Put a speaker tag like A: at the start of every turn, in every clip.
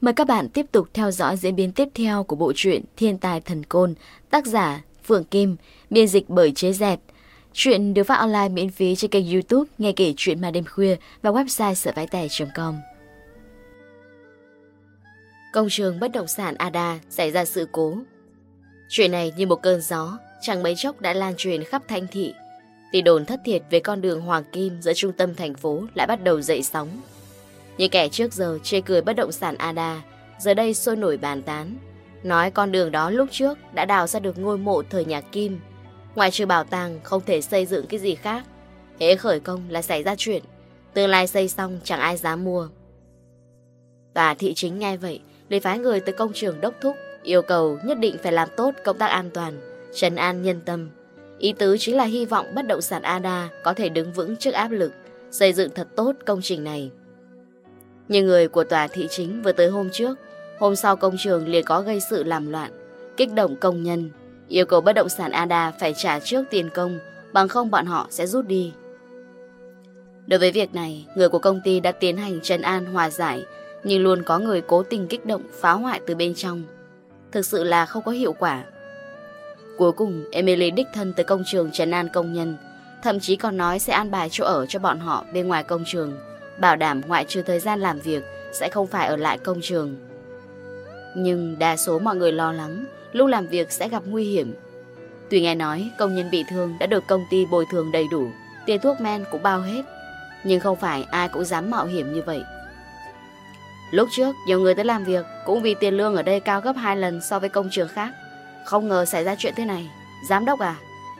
A: Mời các bạn tiếp tục theo dõi diễn biến tiếp theo của bộ truyện Thiên tài thần côn, tác giả Phượng Kim, biên dịch bởi Chế Dẹt. Chuyện được phát online miễn phí trên kênh YouTube Nghe kể chuyện mà đêm khuya và website sởvái tẻ.com công trường bất động sản Ada xảy ra sự cố. Chuyện này như một cơn gió, chẳng mấy chốc đã lan truyền khắp thanh thị. Thì đồn thất thiệt về con đường Hoàng Kim giữa trung tâm thành phố lại bắt đầu dậy sóng. Những kẻ trước giờ chê cười bất động sản Ada, giờ đây sôi nổi bàn tán. Nói con đường đó lúc trước đã đào ra được ngôi mộ thời nhà Kim. Ngoài trừ bảo tàng không thể xây dựng cái gì khác. Hễ khởi công là xảy ra chuyện. Tương lai xây xong chẳng ai dám mua. tòa thị chính nghe vậy để phái người tới công trường đốc thúc, yêu cầu nhất định phải làm tốt công tác an toàn, trấn an nhân tâm. Ý tứ chính là hy vọng bất động sản ADA có thể đứng vững trước áp lực, xây dựng thật tốt công trình này. Nhưng người của tòa thị chính vừa tới hôm trước, hôm sau công trường liền có gây sự làm loạn, kích động công nhân, yêu cầu bất động sản ADA phải trả trước tiền công, bằng không bọn họ sẽ rút đi. Đối với việc này, người của công ty đã tiến hành trấn an hòa giải nhưng luôn có người cố tình kích động phá hoại từ bên trong. Thực sự là không có hiệu quả. Cuối cùng, Emily đích thân tới công trường trấn an công nhân, thậm chí còn nói sẽ an bài chỗ ở cho bọn họ bên ngoài công trường, bảo đảm ngoại trừ thời gian làm việc sẽ không phải ở lại công trường. Nhưng đa số mọi người lo lắng lúc làm việc sẽ gặp nguy hiểm. Tuy nghe nói công nhân bị thương đã được công ty bồi thường đầy đủ, tiền thuốc men cũng bao hết, nhưng không phải ai cũng dám mạo hiểm như vậy. Lúc trước, nhiều người tới làm việc cũng vì tiền lương ở đây cao gấp 2 lần so với công trường khác. Không ngờ xảy ra chuyện thế này. Giám đốc à,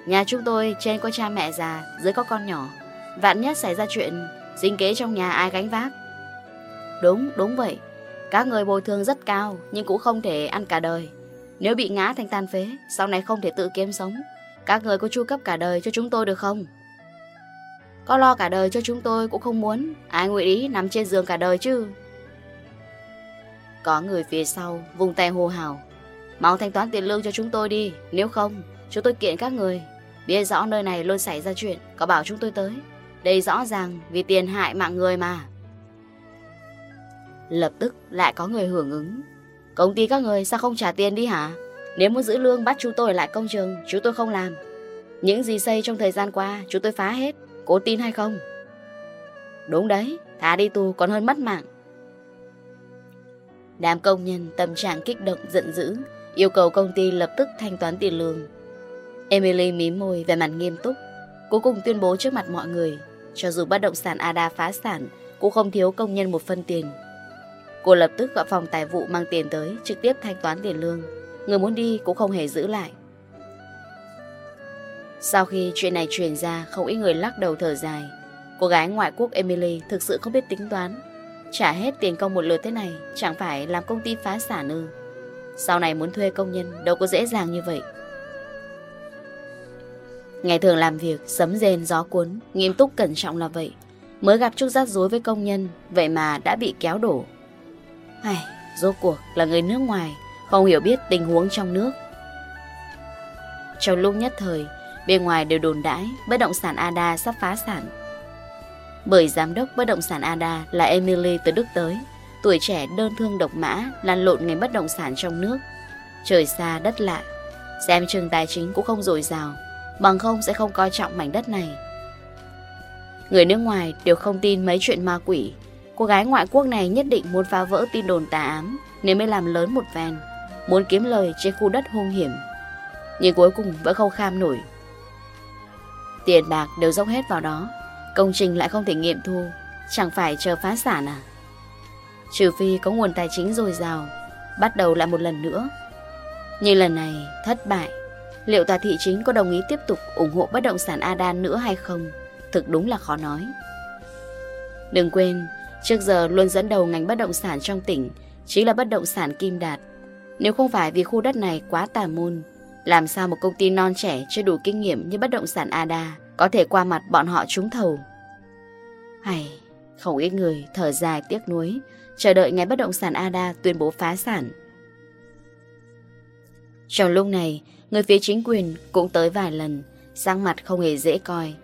A: nhà chúng tôi trên có cha mẹ già, dưới có con nhỏ. Vạn nhất xảy ra chuyện, sinh kế trong nhà ai gánh vác? Đúng, đúng vậy. Các người bồi thường rất cao nhưng cũng không thể ăn cả đời. Nếu bị ngã thành tàn phế, sau này không thể tự kiếm sống. Các người có chu cấp cả đời cho chúng tôi được không? Có lo cả đời cho chúng tôi cũng không muốn. Ai nguyện ý nằm trên giường cả đời chứ? Có người phía sau vùng tay hô hào. Mau thanh toán tiền lương cho chúng tôi đi, Nếu không, chúng tôi kiện các người. Biết rõ nơi này luôn xảy ra chuyện, Có bảo chúng tôi tới. Đây rõ ràng vì tiền hại mạng người mà. Lập tức lại có người hưởng ứng. Công ty các người sao không trả tiền đi hả? Nếu muốn giữ lương bắt chúng tôi lại công trường, Chúng tôi không làm. Những gì xây trong thời gian qua, chúng tôi phá hết Cố tin hay không? Đúng đấy, Thả đi tù còn hơn mất mạng. Đám công nhân tâm trạng kích động giận dữ, yêu cầu công ty lập tức thanh toán tiền lương. Emily mím môi về mặt nghiêm túc, cuối cùng tuyên bố trước mặt mọi người, cho dù bất động sản Ada phá sản, cũng không thiếu công nhân một phân tiền. Cô lập tức gọi phòng tài vụ mang tiền tới, trực tiếp thanh toán tiền lương. Người muốn đi cũng không hề giữ lại. Sau khi chuyện này truyền ra, không ít người lắc đầu thở dài. Cô gái ngoại quốc Emily thực sự không biết tính toán, Trả hết tiền công một lượt thế này Chẳng phải làm công ty phá sản ư? Sau này muốn thuê công nhân Đâu có dễ dàng như vậy. Ngày thường làm việc Sấm rền gió cuốn Nghiêm túc cẩn trọng là vậy. Mới gặp chút rắc rối với công nhân Vậy mà đã bị kéo đổ. Ai, Rốt cuộc là người nước ngoài Không hiểu biết tình huống trong nước. Trong lúc nhất thời Bên ngoài đều đồn đãi Bất động sản Ada sắp phá sản. Bởi giám đốc bất động sản ADA là Emily từ Đức tới, tuổi trẻ đơn thương độc mã, lăn lộn ngành bất động sản trong nước. Trời xa đất lạ, xem trường tài chính cũng không dồi dào, bằng không sẽ không coi trọng mảnh đất này. Người nước ngoài đều không tin mấy chuyện ma quỷ. Cô gái ngoại quốc này nhất định muốn phá vỡ tin đồn tà ám nên mới làm lớn một ven, muốn kiếm lời trên khu đất hung hiểm. Nhưng cuối cùng vẫn không kham nổi. Tiền bạc đều dốc hết vào đó. Công trình lại không thể nghiệm thu, Chẳng phải chờ phá sản à? Trừ phi có nguồn tài chính dồi dào, Bắt đầu lại một lần nữa. Nhưng lần này thất bại, Liệu tòa thị chính có đồng ý tiếp tục ủng hộ bất động sản Adan nữa hay không, Thực đúng là khó nói. Đừng quên, Trước giờ luôn dẫn đầu ngành bất động sản trong tỉnh Chính là bất động sản Kim Đạt. Nếu không phải vì khu đất này quá tà môn, Làm sao một công ty non trẻ chưa đủ kinh nghiệm như bất động sản ADA Có thể qua mặt bọn họ trúng thầu? Hay, không ít người thở dài tiếc nuối, chờ đợi ngày bất động sản ADA tuyên bố phá sản. Trong lúc này, người phía chính quyền cũng tới vài lần, sang mặt không hề dễ coi.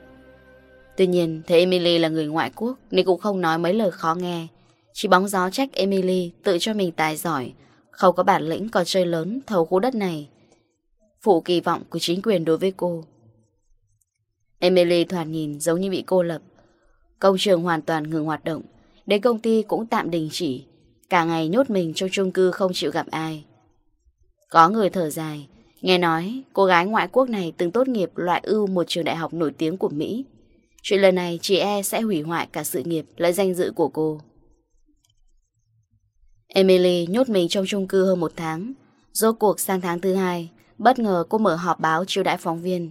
A: Tuy nhiên, thấy Emily là người ngoại quốc nên cũng không nói mấy lời khó nghe. Chỉ bóng gió trách Emily tự cho mình tài giỏi, không có bản lĩnh còn chơi lớn thầu khu đất này. Phụ kỳ vọng của chính quyền đối với cô. Emily thoạt nhìn giống như bị cô lập. Công trường hoàn toàn ngừng hoạt động, đến công ty cũng tạm đình chỉ. Cả ngày nhốt mình trong chung cư không chịu gặp ai. Có người thở dài, nghe nói cô gái ngoại quốc này từng tốt nghiệp loại ưu một trường đại học nổi tiếng của Mỹ. Chuyện lần này chị e sẽ hủy hoại cả sự nghiệp lẫn danh dự của cô. Emily nhốt mình trong chung cư hơn một tháng. Rốt cuộc sang tháng thứ hai, bất ngờ cô mở họp báo chiêu đại phóng viên.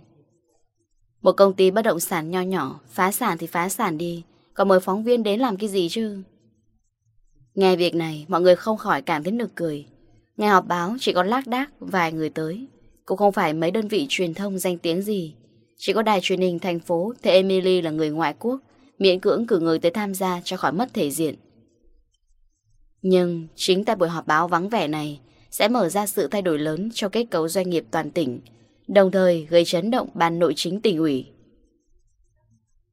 A: Một công ty bất động sản nho nhỏ, phá sản thì phá sản đi, còn mời phóng viên đến làm cái gì chứ? Nghe việc này, mọi người không khỏi cảm thấy nực cười. Nghe họp báo chỉ có lác đác vài người tới, cũng không phải mấy đơn vị truyền thông danh tiếng gì. Chỉ có đài truyền hình thành phố, thế Emily là người ngoại quốc, miễn cưỡng cử người tới tham gia cho khỏi mất thể diện. Nhưng chính tại buổi họp báo vắng vẻ này sẽ mở ra sự thay đổi lớn cho kết cấu doanh nghiệp toàn tỉnh, đồng thời gây chấn động ban nội chính tỉnh ủy.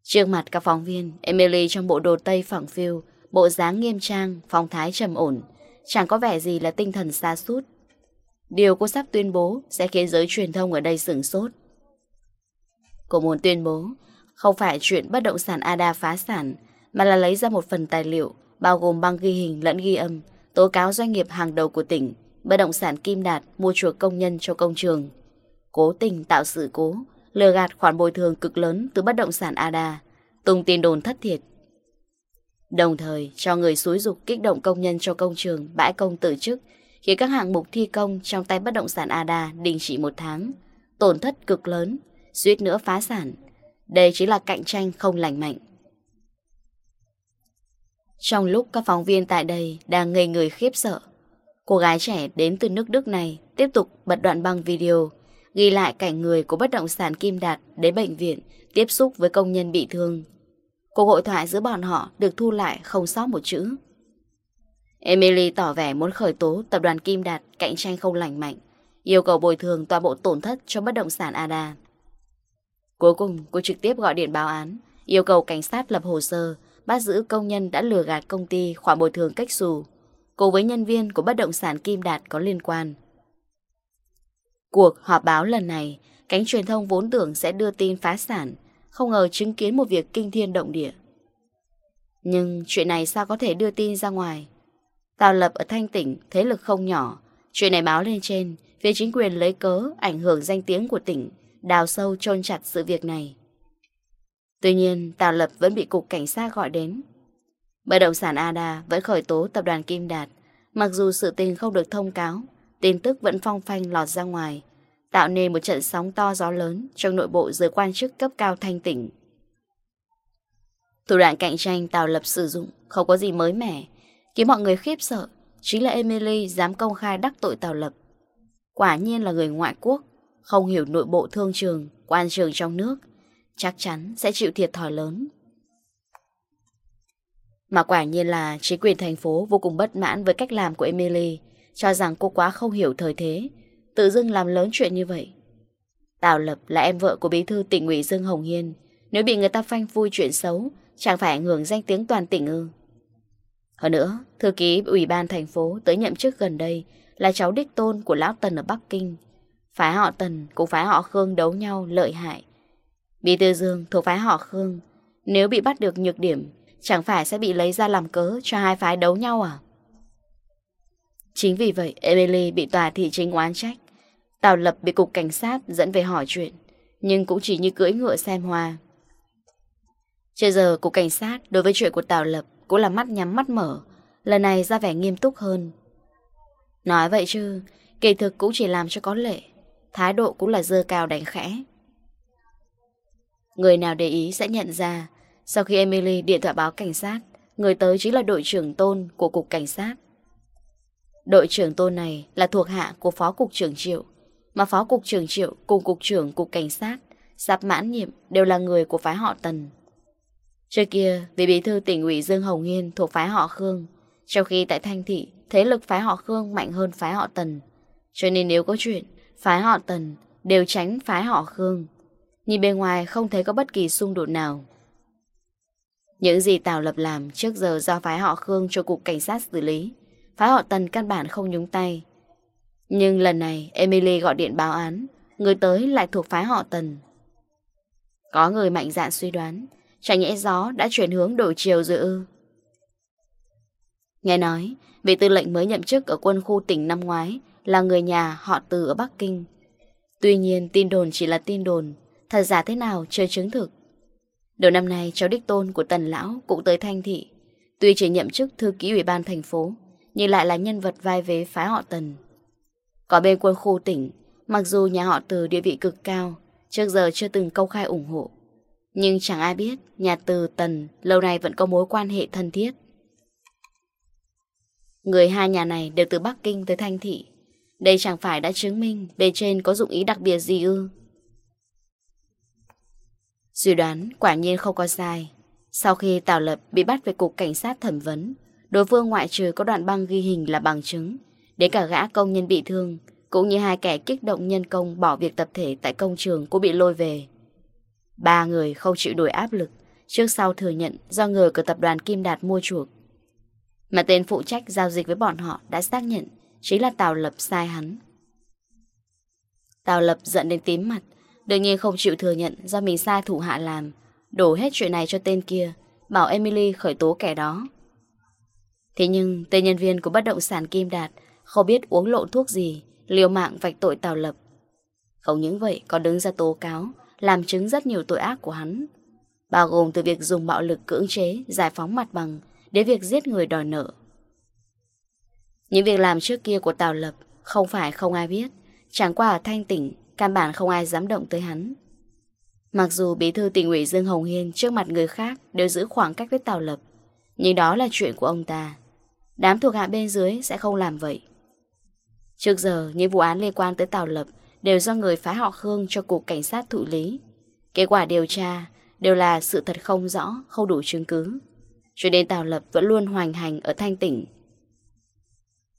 A: Trước mặt các phóng viên, Emily trong bộ đồ tây phẳng phiu, bộ dáng nghiêm trang, phong thái trầm ổn, chẳng có vẻ gì là tinh thần xa sút Điều cô sắp tuyên bố sẽ khiến giới truyền thông ở đây sửng sốt. Cô muốn tuyên bố không phải chuyện bất động sản ADA phá sản, mà là lấy ra một phần tài liệu bao gồm băng ghi hình lẫn ghi âm, tố cáo doanh nghiệp hàng đầu của tỉnh, bất động sản Kim Đạt mua chuộc công nhân cho công trường, cố tình tạo sự cố, lừa gạt khoản bồi thường cực lớn từ bất động sản ADA, tung tin đồn thất thiệt. Đồng thời cho người xúi dục kích động công nhân cho công trường bãi công tử chức, khiến các hạng mục thi công trong tay bất động sản ADA đình chỉ một tháng, tổn thất cực lớn, suýt nữa phá sản. Đây chính là cạnh tranh không lành mạnh. Trong lúc các phóng viên tại đây đang ngây người khiếp sợ, cô gái trẻ đến từ nước Đức này tiếp tục bật đoạn băng video ghi lại cảnh người của bất động sản Kim Đạt đến bệnh viện tiếp xúc với công nhân bị thương. Cuộc hội thoại giữa bọn họ được thu lại không sót một chữ. Emily tỏ vẻ muốn khởi tố tập đoàn Kim Đạt cạnh tranh không lành mạnh, yêu cầu bồi thường toàn bộ tổn thất cho bất động sản Ada. Cuối cùng, cô trực tiếp gọi điện báo án, yêu cầu cảnh sát lập hồ sơ, bắt giữ công nhân đã lừa gạt công ty khoản bồi thường cách xù, cùng với nhân viên của bất động sản Kim Đạt có liên quan. Cuộc họp báo lần này, cánh truyền thông vốn tưởng sẽ đưa tin phá sản, không ngờ chứng kiến một việc kinh thiên động địa. Nhưng chuyện này sao có thể đưa tin ra ngoài? Tào Lập ở Thanh Tỉnh, thế lực không nhỏ. Chuyện này báo lên trên, phía chính quyền lấy cớ, ảnh hưởng danh tiếng của tỉnh, đào sâu chôn chặt sự việc này. Tuy nhiên, Tào Lập vẫn bị cục cảnh sát gọi đến. Bất động sản ADA vẫn khởi tố tập đoàn Kim Đạt, mặc dù sự tình không được thông cáo, tin tức vẫn phong phanh lọt ra ngoài, tạo nên một trận sóng to gió lớn trong nội bộ giới quan chức cấp cao thanh tỉnh. Thủ đoạn cạnh tranh Tào Lập sử dụng không có gì mới mẻ, khiến mọi người khiếp sợ, chính là Emily dám công khai đắc tội Tào Lập. Quả nhiên là người ngoại quốc, không hiểu nội bộ thương trường, quan trường trong nước, chắc chắn sẽ chịu thiệt thòi lớn. Mà quả nhiên là chính quyền thành phố vô cùng bất mãn với cách làm của Emily, cho rằng cô quá không hiểu thời thế, Tự dưng làm lớn chuyện như vậy. Tào Lập là em vợ của bí thư tỉnh ủy Dương Hồng Hiên. Nếu bị người ta phanh phui chuyện xấu, Chẳng phải ảnh hưởng danh tiếng toàn tỉnh ư. Hơn nữa, Thư ký ủy ban thành phố tới nhậm chức gần đây Là cháu đích tôn của Lão Tần ở Bắc Kinh. Phái họ Tần Cũng phái họ Khương đấu nhau lợi hại. Bí thư Dương thuộc phái họ Khương. Nếu bị bắt được nhược điểm, Chẳng phải sẽ bị lấy ra làm cớ Cho hai phái đấu nhau à? Chính vì vậy, Emily bị tòa thị chính oán trách. Tào Lập bị cục cảnh sát dẫn về hỏi chuyện, nhưng cũng chỉ như cưỡi ngựa xem hoa. Trước giờ, cục cảnh sát đối với chuyện của Tào Lập cũng là mắt nhắm mắt mở, lần này ra vẻ nghiêm túc hơn. Nói vậy chứ, kỳ thực cũng chỉ làm cho có lệ, thái độ cũng là dơ cao đánh khẽ. Người nào để ý sẽ nhận ra, sau khi Emily điện thoại báo cảnh sát, người tới chính là đội trưởng tôn của cục cảnh sát. Đội trưởng Tô này là thuộc hạ của Phó Cục trưởng Triệu, mà Phó Cục trưởng Triệu cùng Cục trưởng Cục Cảnh sát, Sạp Mãn Nhiệm đều là người của phái họ Tần. Trước kia, vị bí thư tỉnh ủy Dương Hồng nghiên thuộc phái họ Khương, trong khi tại Thanh Thị, thế lực phái họ Khương mạnh hơn phái họ Tần. Cho nên nếu có chuyện, phái họ Tần đều tránh phái họ Khương. Nhìn bề ngoài không thấy có bất kỳ xung đột nào. Những gì Tào Lập làm trước giờ do phái họ Khương cho cục cảnh sát xử lý. Phá họ tần căn bản không nhúng tay. Nhưng lần này, Emily gọi điện báo án. Người tới lại thuộc phái họ tần. Có người mạnh dạn suy đoán. Chả nhẽ gió đã chuyển hướng đổi chiều rồi ư? Nghe nói, Vị tư lệnh mới nhậm chức ở quân khu tỉnh năm ngoái Là người nhà họ từ ở Bắc Kinh. Tuy nhiên, tin đồn chỉ là tin đồn. Thật giả thế nào chưa chứng thực. Đầu năm nay, cháu đích tôn của tần lão cũng tới thanh thị. Tuy chỉ nhậm chức thư ký ủy ban thành phố nhìn lại là nhân vật vai vế phái họ Tần. Có bên quân khu tỉnh, mặc dù nhà họ Từ địa vị cực cao, trước giờ chưa từng công khai ủng hộ. Nhưng chẳng ai biết nhà Từ Tần lâu nay vẫn có mối quan hệ thân thiết. Người hai nhà này đều từ Bắc Kinh tới Thanh Thị. Đây chẳng phải đã chứng minh bề trên có dụng ý đặc biệt gì ư. Suy đoán quả nhiên không có sai. Sau khi Tào Lập bị bắt về cục cảnh sát thẩm vấn, Đối phương ngoại trừ có đoạn băng ghi hình là bằng chứng để cả gã công nhân bị thương, Cũng như hai kẻ kích động nhân công bỏ việc tập thể tại công trường cũng bị lôi về. Ba người không chịu đuổi áp lực, Trước sau thừa nhận do người của tập đoàn Kim Đạt mua chuộc. Mà tên phụ trách giao dịch với bọn họ đã xác nhận Chính là Tào Lập sai hắn. Tào Lập giận đến tím mặt, Đương nhiên không chịu thừa nhận do mình sai thủ hạ làm, Đổ hết chuyện này cho tên kia, Bảo Emily khởi tố kẻ đó. Thế nhưng tên nhân viên của bất động sản Kim Đạt không biết uống lộn thuốc gì, liều mạng vạch tội Tào Lập. Không những vậy còn đứng ra tố cáo, làm chứng rất nhiều tội ác của hắn. Bao gồm từ việc dùng bạo lực cưỡng chế, giải phóng mặt bằng, đến việc giết người đòi nợ. Những việc làm trước kia của Tào Lập không phải không ai biết, chẳng qua thanh tỉnh, căn bản không ai dám động tới hắn. Mặc dù bí thư tỉnh ủy Dương Hồng Hiên trước mặt người khác đều giữ khoảng cách với Tào Lập, nhưng đó là chuyện của ông ta. Đám thuộc hạ bên dưới sẽ không làm vậy. Trước giờ, những vụ án liên quan tới Tào Lập đều do người phá họ Khương cho Cục Cảnh sát thụ lý. Kết quả điều tra đều là sự thật không rõ, không đủ chứng cứ. Cho nên Tào Lập vẫn luôn hoành hành ở Thanh Tỉnh.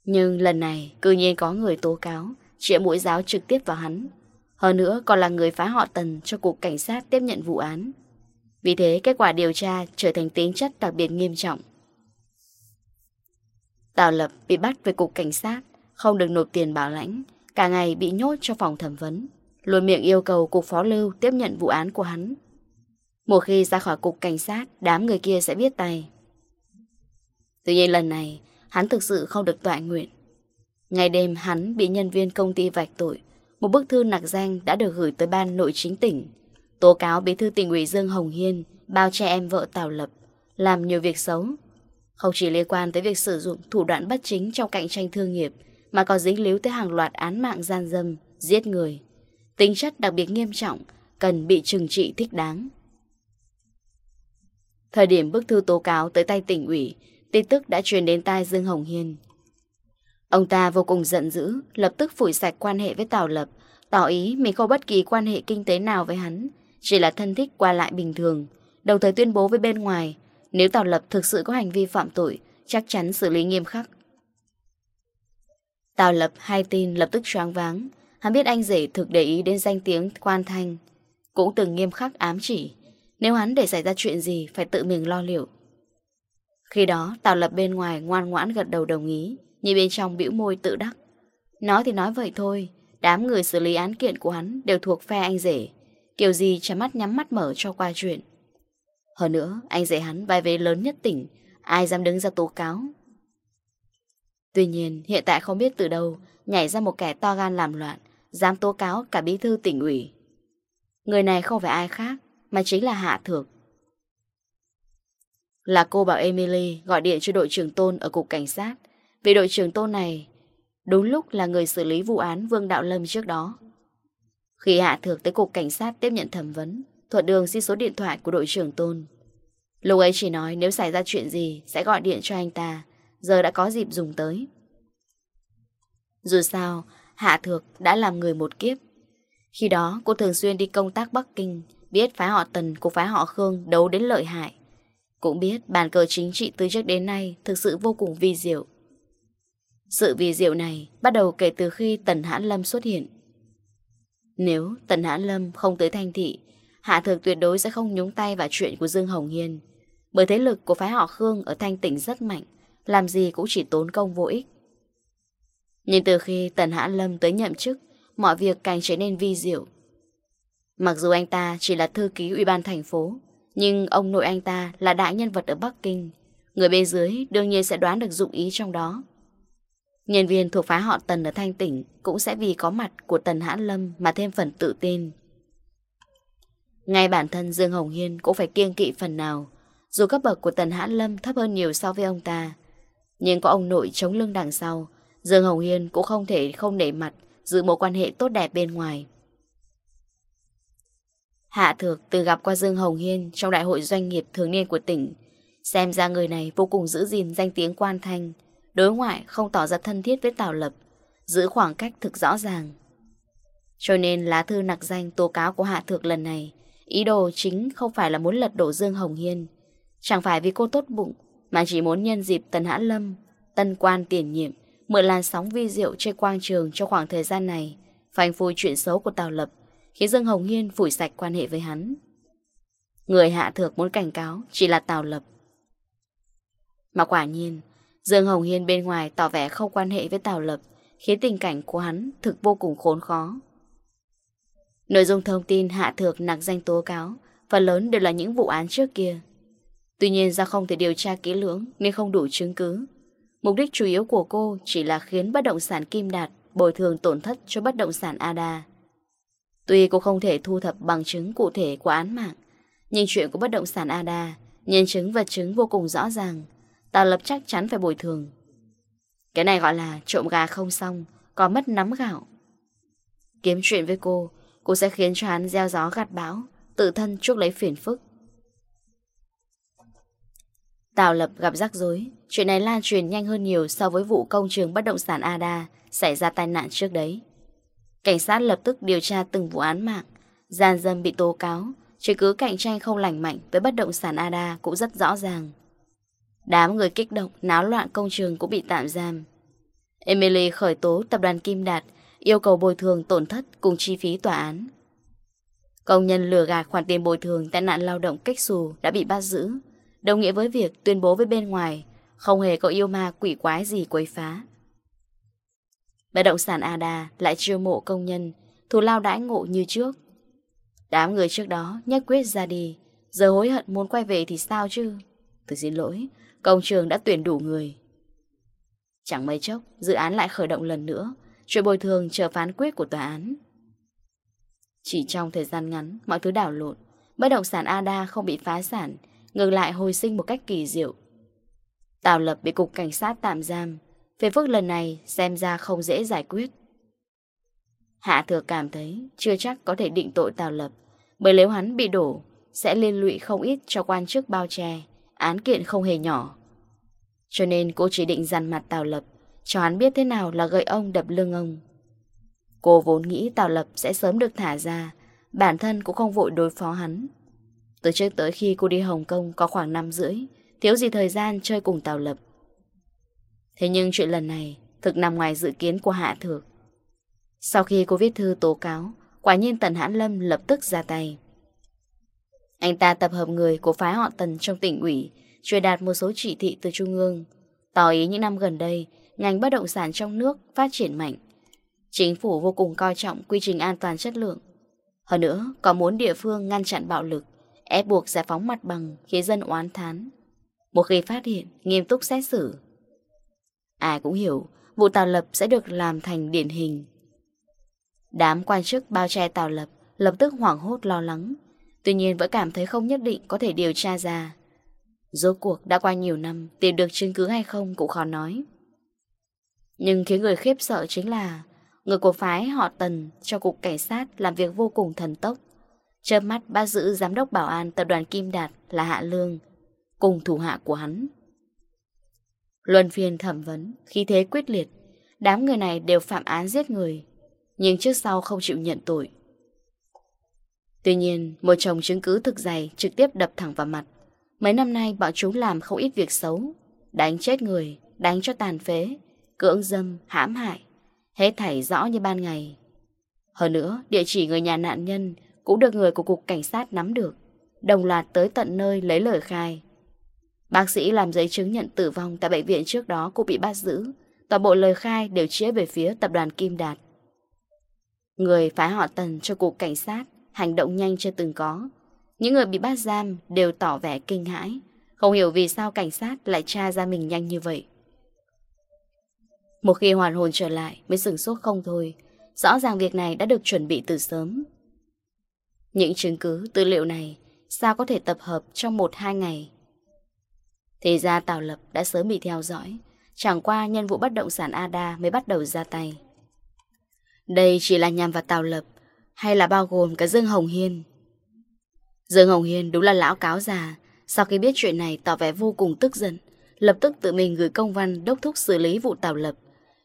A: Nhưng lần này, cư nhiên có người tố cáo, chĩa mũi giáo trực tiếp vào hắn. Hơn nữa còn là người phá họ Tần cho Cục Cảnh sát tiếp nhận vụ án. Vì thế, kết quả điều tra trở thành tính chất đặc biệt nghiêm trọng. Tào Lập bị bắt về cục cảnh sát, không được nộp tiền bảo lãnh, cả ngày bị nhốt cho phòng thẩm vấn, luôn miệng yêu cầu cục phó lưu tiếp nhận vụ án của hắn. Một khi ra khỏi cục cảnh sát, đám người kia sẽ biết tay. Tuy nhiên lần này, hắn thực sự không được tọa nguyện. Ngày đêm hắn bị nhân viên công ty vạch tội, một bức thư nạc danh đã được gửi tới ban nội chính tỉnh, tố cáo bí thư tỉnh ủy Dương Hồng Hiên bao che em vợ Tào Lập, làm nhiều việc xấu, không chỉ liên quan tới việc sử dụng thủ đoạn bất chính trong cạnh tranh thương nghiệp, mà còn dính líu tới hàng loạt án mạng gian dâm, giết người. Tính chất đặc biệt nghiêm trọng, cần bị trừng trị thích đáng. Thời điểm bức thư tố cáo tới tay tỉnh ủy, tin tức đã truyền đến tai Dương Hồng Hiên. Ông ta vô cùng giận dữ, lập tức phủi sạch quan hệ với Tào Lập, tỏ ý mình không bất kỳ quan hệ kinh tế nào với hắn, chỉ là thân thích qua lại bình thường, đồng thời tuyên bố với bên ngoài nếu Tào Lập thực sự có hành vi phạm tội, chắc chắn xử lý nghiêm khắc. Tào Lập hai tin lập tức choáng váng. Hắn biết anh rể thực để ý đến danh tiếng quan thanh. Cũng từng nghiêm khắc ám chỉ. Nếu hắn để xảy ra chuyện gì phải tự mình lo liệu. Khi đó Tào Lập bên ngoài ngoan ngoãn gật đầu đồng ý. Nhưng bên trong bĩu môi tự đắc. Nói thì nói vậy thôi. Đám người xử lý án kiện của hắn đều thuộc phe anh rể. Kiểu gì chả mắt nhắm mắt mở cho qua chuyện. Hơn nữa, anh dạy hắn vai vế lớn nhất tỉnh, ai dám đứng ra tố cáo. Tuy nhiên, hiện tại không biết từ đâu nhảy ra một kẻ to gan làm loạn, dám tố cáo cả bí thư tỉnh ủy. Người này không phải ai khác, mà chính là Hạ Thược. Là cô bảo Emily gọi điện cho đội trưởng Tôn ở cục cảnh sát, vì đội trưởng Tôn này đúng lúc là người xử lý vụ án Vương Đạo Lâm trước đó. Khi Hạ Thược tới cục cảnh sát tiếp nhận thẩm vấn, Thuận đường xin số điện thoại của đội trưởng Tôn. Lúc ấy chỉ nói nếu xảy ra chuyện gì sẽ gọi điện cho anh ta. Giờ đã có dịp dùng tới. Dù sao, Hạ Thược đã làm người một kiếp. Khi đó, cô thường xuyên đi công tác Bắc Kinh, biết phái họ Tần của phái họ Khương đấu đến lợi hại. Cũng biết bàn cờ chính trị từ trước đến nay thực sự vô cùng vi diệu. Sự vi diệu này bắt đầu kể từ khi Tần Hãn Lâm xuất hiện. Nếu Tần Hãn Lâm không tới Thanh Thị, Hạ Thược tuyệt đối sẽ không nhúng tay vào chuyện của Dương Hồng Hiên. Bởi thế lực của phái họ Khương ở Thanh Tỉnh rất mạnh, làm gì cũng chỉ tốn công vô ích. Nhưng từ khi Tần Hạ Lâm tới nhậm chức, mọi việc càng trở nên vi diệu. Mặc dù anh ta chỉ là thư ký ủy ban thành phố, nhưng ông nội anh ta là đại nhân vật ở Bắc Kinh. Người bên dưới đương nhiên sẽ đoán được dụng ý trong đó. Nhân viên thuộc phái họ Tần ở Thanh Tỉnh cũng sẽ vì có mặt của Tần Hãn Lâm mà thêm phần tự tin. Ngay bản thân Dương Hồng Hiên cũng phải kiêng kỵ phần nào, dù cấp bậc của Tần Hãn Lâm thấp hơn nhiều so với ông ta. Nhưng có ông nội chống lưng đằng sau, Dương Hồng Hiên cũng không thể không để mặt giữ mối quan hệ tốt đẹp bên ngoài. Hạ Thược từ gặp qua Dương Hồng Hiên trong đại hội doanh nghiệp thường niên của tỉnh. Xem ra người này vô cùng giữ gìn danh tiếng quan thanh, đối ngoại không tỏ ra thân thiết với Tào Lập, giữ khoảng cách thực rõ ràng. Cho nên lá thư nặc danh tố cáo của Hạ Thược lần này Ý đồ chính không phải là muốn lật đổ Dương Hồng Hiên. Chẳng phải vì cô tốt bụng, Mà chỉ muốn nhân dịp Tân Hãn Lâm, Tân quan tiền nhiệm, Mượn làn sóng vi diệu trên quang trường trong khoảng thời gian này, Phanh phui chuyện xấu của Tào Lập, Khiến Dương Hồng Hiên phủi sạch quan hệ với hắn. Người hạ thược muốn cảnh cáo Chỉ là Tào Lập. Mà quả nhiên, Dương Hồng Hiên bên ngoài tỏ vẻ không quan hệ với Tào Lập, Khiến tình cảnh của hắn thực vô cùng khốn khó. Nội dung thông tin hạ thược nặng danh tố cáo, phần lớn đều là những vụ án trước kia. Tuy nhiên do không thể điều tra kỹ lưỡng nên không đủ chứng cứ. Mục đích chủ yếu của cô chỉ là khiến bất động sản Kim Đạt bồi thường tổn thất cho bất động sản Ada. Tuy cô không thể thu thập bằng chứng cụ thể của án mạng, nhưng chuyện của bất động sản Ada, nhân chứng vật chứng vô cùng rõ ràng, ta lập chắc chắn phải bồi thường. Cái này gọi là trộm gà không xong, có mất nắm gạo. Kiếm chuyện với cô Cô sẽ khiến cho hắn gieo gió gặt bão, Tự thân chuốc lấy phiền phức. Tào Lập gặp rắc rối. Chuyện này lan truyền nhanh hơn nhiều So với vụ công trường bất động sản ADA Xảy ra tai nạn trước đấy. Cảnh sát lập tức điều tra từng vụ án mạng Giàn dân bị tố cáo. Chứng cứ cạnh tranh không lành mạnh Với bất động sản ADA cũng rất rõ ràng. Đám người kích động, Náo loạn công trường cũng bị tạm giam. Emily khởi tố tập đoàn Kim Đạt yêu cầu bồi thường tổn thất cùng chi phí tòa án. Công nhân lừa gạt khoản tiền bồi thường tai nạn lao động cách xù đã bị bắt giữ, đồng nghĩa với việc tuyên bố với bên ngoài không hề có yêu ma quỷ quái gì quấy phá. Bất động sản ADA lại chiêu mộ công nhân, thù lao đãi ngộ như trước. Đám người trước đó nhất quyết ra đi, giờ hối hận muốn quay về thì sao chứ? Tôi xin lỗi, công trường đã tuyển đủ người. Chẳng mấy chốc, dự án lại khởi động lần nữa, Chuyện bồi thường chờ phán quyết của tòa án. Chỉ trong thời gian ngắn, Mọi thứ đảo lộn. Bất động sản ADA không bị phá sản, Ngược lại hồi sinh một cách kỳ diệu. Tào Lập bị cục cảnh sát tạm giam. Phiền phức lần này xem ra không dễ giải quyết. Hạ thừa cảm thấy chưa chắc có thể định tội Tào Lập, Bởi nếu hắn bị đổ, Sẽ liên lụy không ít cho quan chức bao che, Án kiện không hề nhỏ. Cho nên cô chỉ định dằn mặt Tào Lập cho hắn biết thế nào là gậy ông đập lưng ông. Cô vốn nghĩ Tào Lập sẽ sớm được thả ra, bản thân cũng không vội đối phó hắn. Từ trước tới khi cô đi Hồng Kông có khoảng năm rưỡi, thiếu gì thời gian chơi cùng Tào Lập. Thế nhưng chuyện lần này thực nằm ngoài dự kiến của Hạ Thược. Sau khi cô viết thư tố cáo, quả nhiên Tần Hãn Lâm lập tức ra tay. Anh ta tập hợp người của phái họ Tần trong tỉnh ủy, truyền đạt một số chỉ thị từ Trung ương, tỏ ý những năm gần đây ngành bất động sản trong nước phát triển mạnh. Chính phủ vô cùng coi trọng quy trình an toàn chất lượng. Hơn nữa, có muốn địa phương ngăn chặn bạo lực, ép buộc giải phóng mặt bằng khiến dân oán thán. Một khi phát hiện, nghiêm túc xét xử. Ai cũng hiểu, vụ Tào Lập sẽ được làm thành điển hình. Đám quan chức bao che Tào Lập lập tức hoảng hốt lo lắng, tuy nhiên vẫn cảm thấy không nhất định có thể điều tra ra. Rốt cuộc đã qua nhiều năm, tìm được chứng cứ hay không cũng khó nói. Nhưng khiến người khiếp sợ chính là người của phái họ Tần cho cục cảnh sát làm việc vô cùng thần tốc. Chớp mắt bắt giữ giám đốc bảo an tập đoàn Kim Đạt là Hạ Lương, cùng thủ hạ của hắn. Luân phiên thẩm vấn, khi thế quyết liệt, đám người này đều phạm án giết người, nhưng trước sau không chịu nhận tội. Tuy nhiên, một chồng chứng cứ thực dày trực tiếp đập thẳng vào mặt. Mấy năm nay bọn chúng làm không ít việc xấu, đánh chết người, đánh cho tàn phế, cưỡng dâm, hãm hại. Hết thảy rõ như ban ngày. Hơn nữa, địa chỉ người nhà nạn nhân cũng được người của cục cảnh sát nắm được. Đồng loạt tới tận nơi lấy lời khai. Bác sĩ làm giấy chứng nhận tử vong tại bệnh viện trước đó cũng bị bắt giữ. Toàn bộ lời khai đều chĩa về phía tập đoàn Kim Đạt. Người phái họ tần cho cục cảnh sát, hành động nhanh chưa từng có. Những người bị bắt giam đều tỏ vẻ kinh hãi, không hiểu vì sao cảnh sát lại tra ra mình nhanh như vậy. Một khi hoàn hồn trở lại mới sửng sốt không thôi, rõ ràng việc này đã được chuẩn bị từ sớm. Những chứng cứ, tư liệu này sao có thể tập hợp trong một hai ngày? thì ra Tào Lập đã sớm bị theo dõi, chẳng qua nhân vụ bất động sản ADA mới bắt đầu ra tay. Đây chỉ là nhằm vào Tào Lập, hay là bao gồm cả Dương Hồng Hiên. Dương Hồng Hiên đúng là lão cáo già, sau khi biết chuyện này tỏ vẻ vô cùng tức giận, lập tức tự mình gửi công văn đốc thúc xử lý vụ Tào Lập.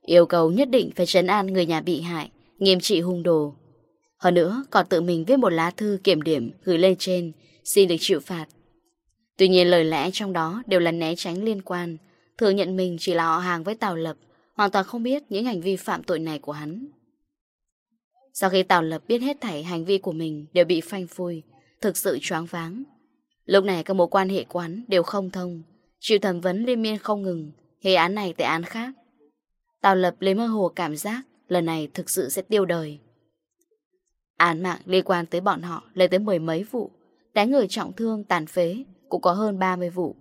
A: Yêu cầu nhất định phải trấn an người nhà bị hại, nghiêm trị hung đồ. Hơn nữa, còn tự mình viết một lá thư kiểm điểm gửi lên trên, xin được chịu phạt. Tuy nhiên lời lẽ trong đó đều là né tránh liên quan, thừa nhận mình chỉ là họ hàng với Tào Lập, hoàn toàn không biết những hành vi phạm tội này của hắn. Sau khi Tào Lập biết hết thảy hành vi của mình đều bị phanh phui, thực sự choáng váng. Lúc này các mối quan hệ quán đều không thông, chịu thẩm vấn liên miên không ngừng, hệ án này tệ án khác. Tào Lập lấy mơ hồ cảm giác lần này thực sự sẽ tiêu đời. Án mạng liên quan tới bọn họ lên tới mười mấy vụ, đánh người trọng thương tàn phế cũng có hơn 30 vụ.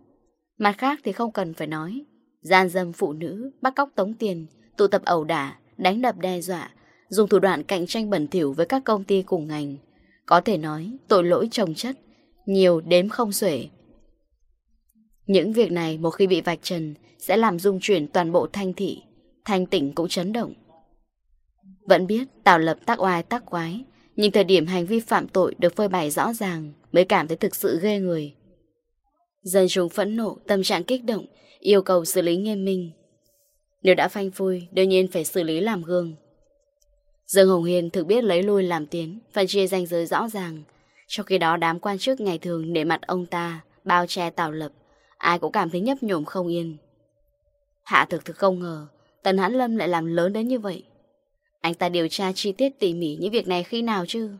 A: Mặt khác thì không cần phải nói, gian dâm phụ nữ, bắt cóc tống tiền, tụ tập ẩu đả, đánh đập đe dọa, dùng thủ đoạn cạnh tranh bẩn thỉu với các công ty cùng ngành. Có thể nói tội lỗi trồng chất, nhiều đếm không xuể. Những việc này một khi bị vạch trần sẽ làm dung chuyển toàn bộ thanh thị. Thanh tỉnh cũng chấn động. Vẫn biết Tào Lập tác oai tác quái Nhưng thời điểm hành vi phạm tội được phơi bày rõ ràng Mới cảm thấy thực sự ghê người. Dân chúng phẫn nộ, tâm trạng kích động Yêu cầu xử lý nghiêm minh. Nếu đã phanh phui, đương nhiên phải xử lý làm gương. Dương Hồng Hiền thực biết lấy lui làm tiến phân chia ranh giới rõ ràng. Trong khi đó đám quan chức ngày thường để mặt ông ta Bao che Tào Lập Ai cũng cảm thấy nhấp nhổm không yên. Hạ thực thực không ngờ Tần Hãn Lâm lại làm lớn đến như vậy. Anh ta điều tra chi tiết tỉ mỉ những việc này khi nào chứ?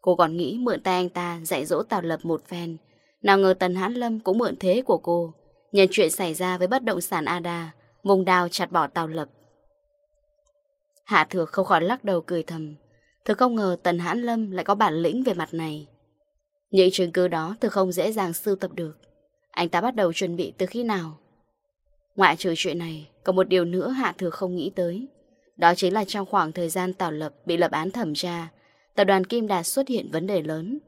A: Cô còn nghĩ mượn tay anh ta dạy dỗ tạo lập một phen. Nào ngờ Tần Hãn Lâm cũng mượn thế của cô, Nhân chuyện xảy ra với bất động sản Ada Vùng đào chặt bỏ tạo lập. Hạ Thược không khỏi lắc đầu cười thầm. Thực không ngờ Tần Hãn Lâm lại có bản lĩnh về mặt này. Những chứng cứ đó thực không dễ dàng sưu tập được. Anh ta bắt đầu chuẩn bị từ khi nào? Ngoại trừ chuyện này, có một điều nữa Hạ Thừa không nghĩ tới. Đó chính là trong khoảng thời gian Tào Lập bị lập án thẩm tra, tập đoàn Kim Đạt xuất hiện vấn đề lớn.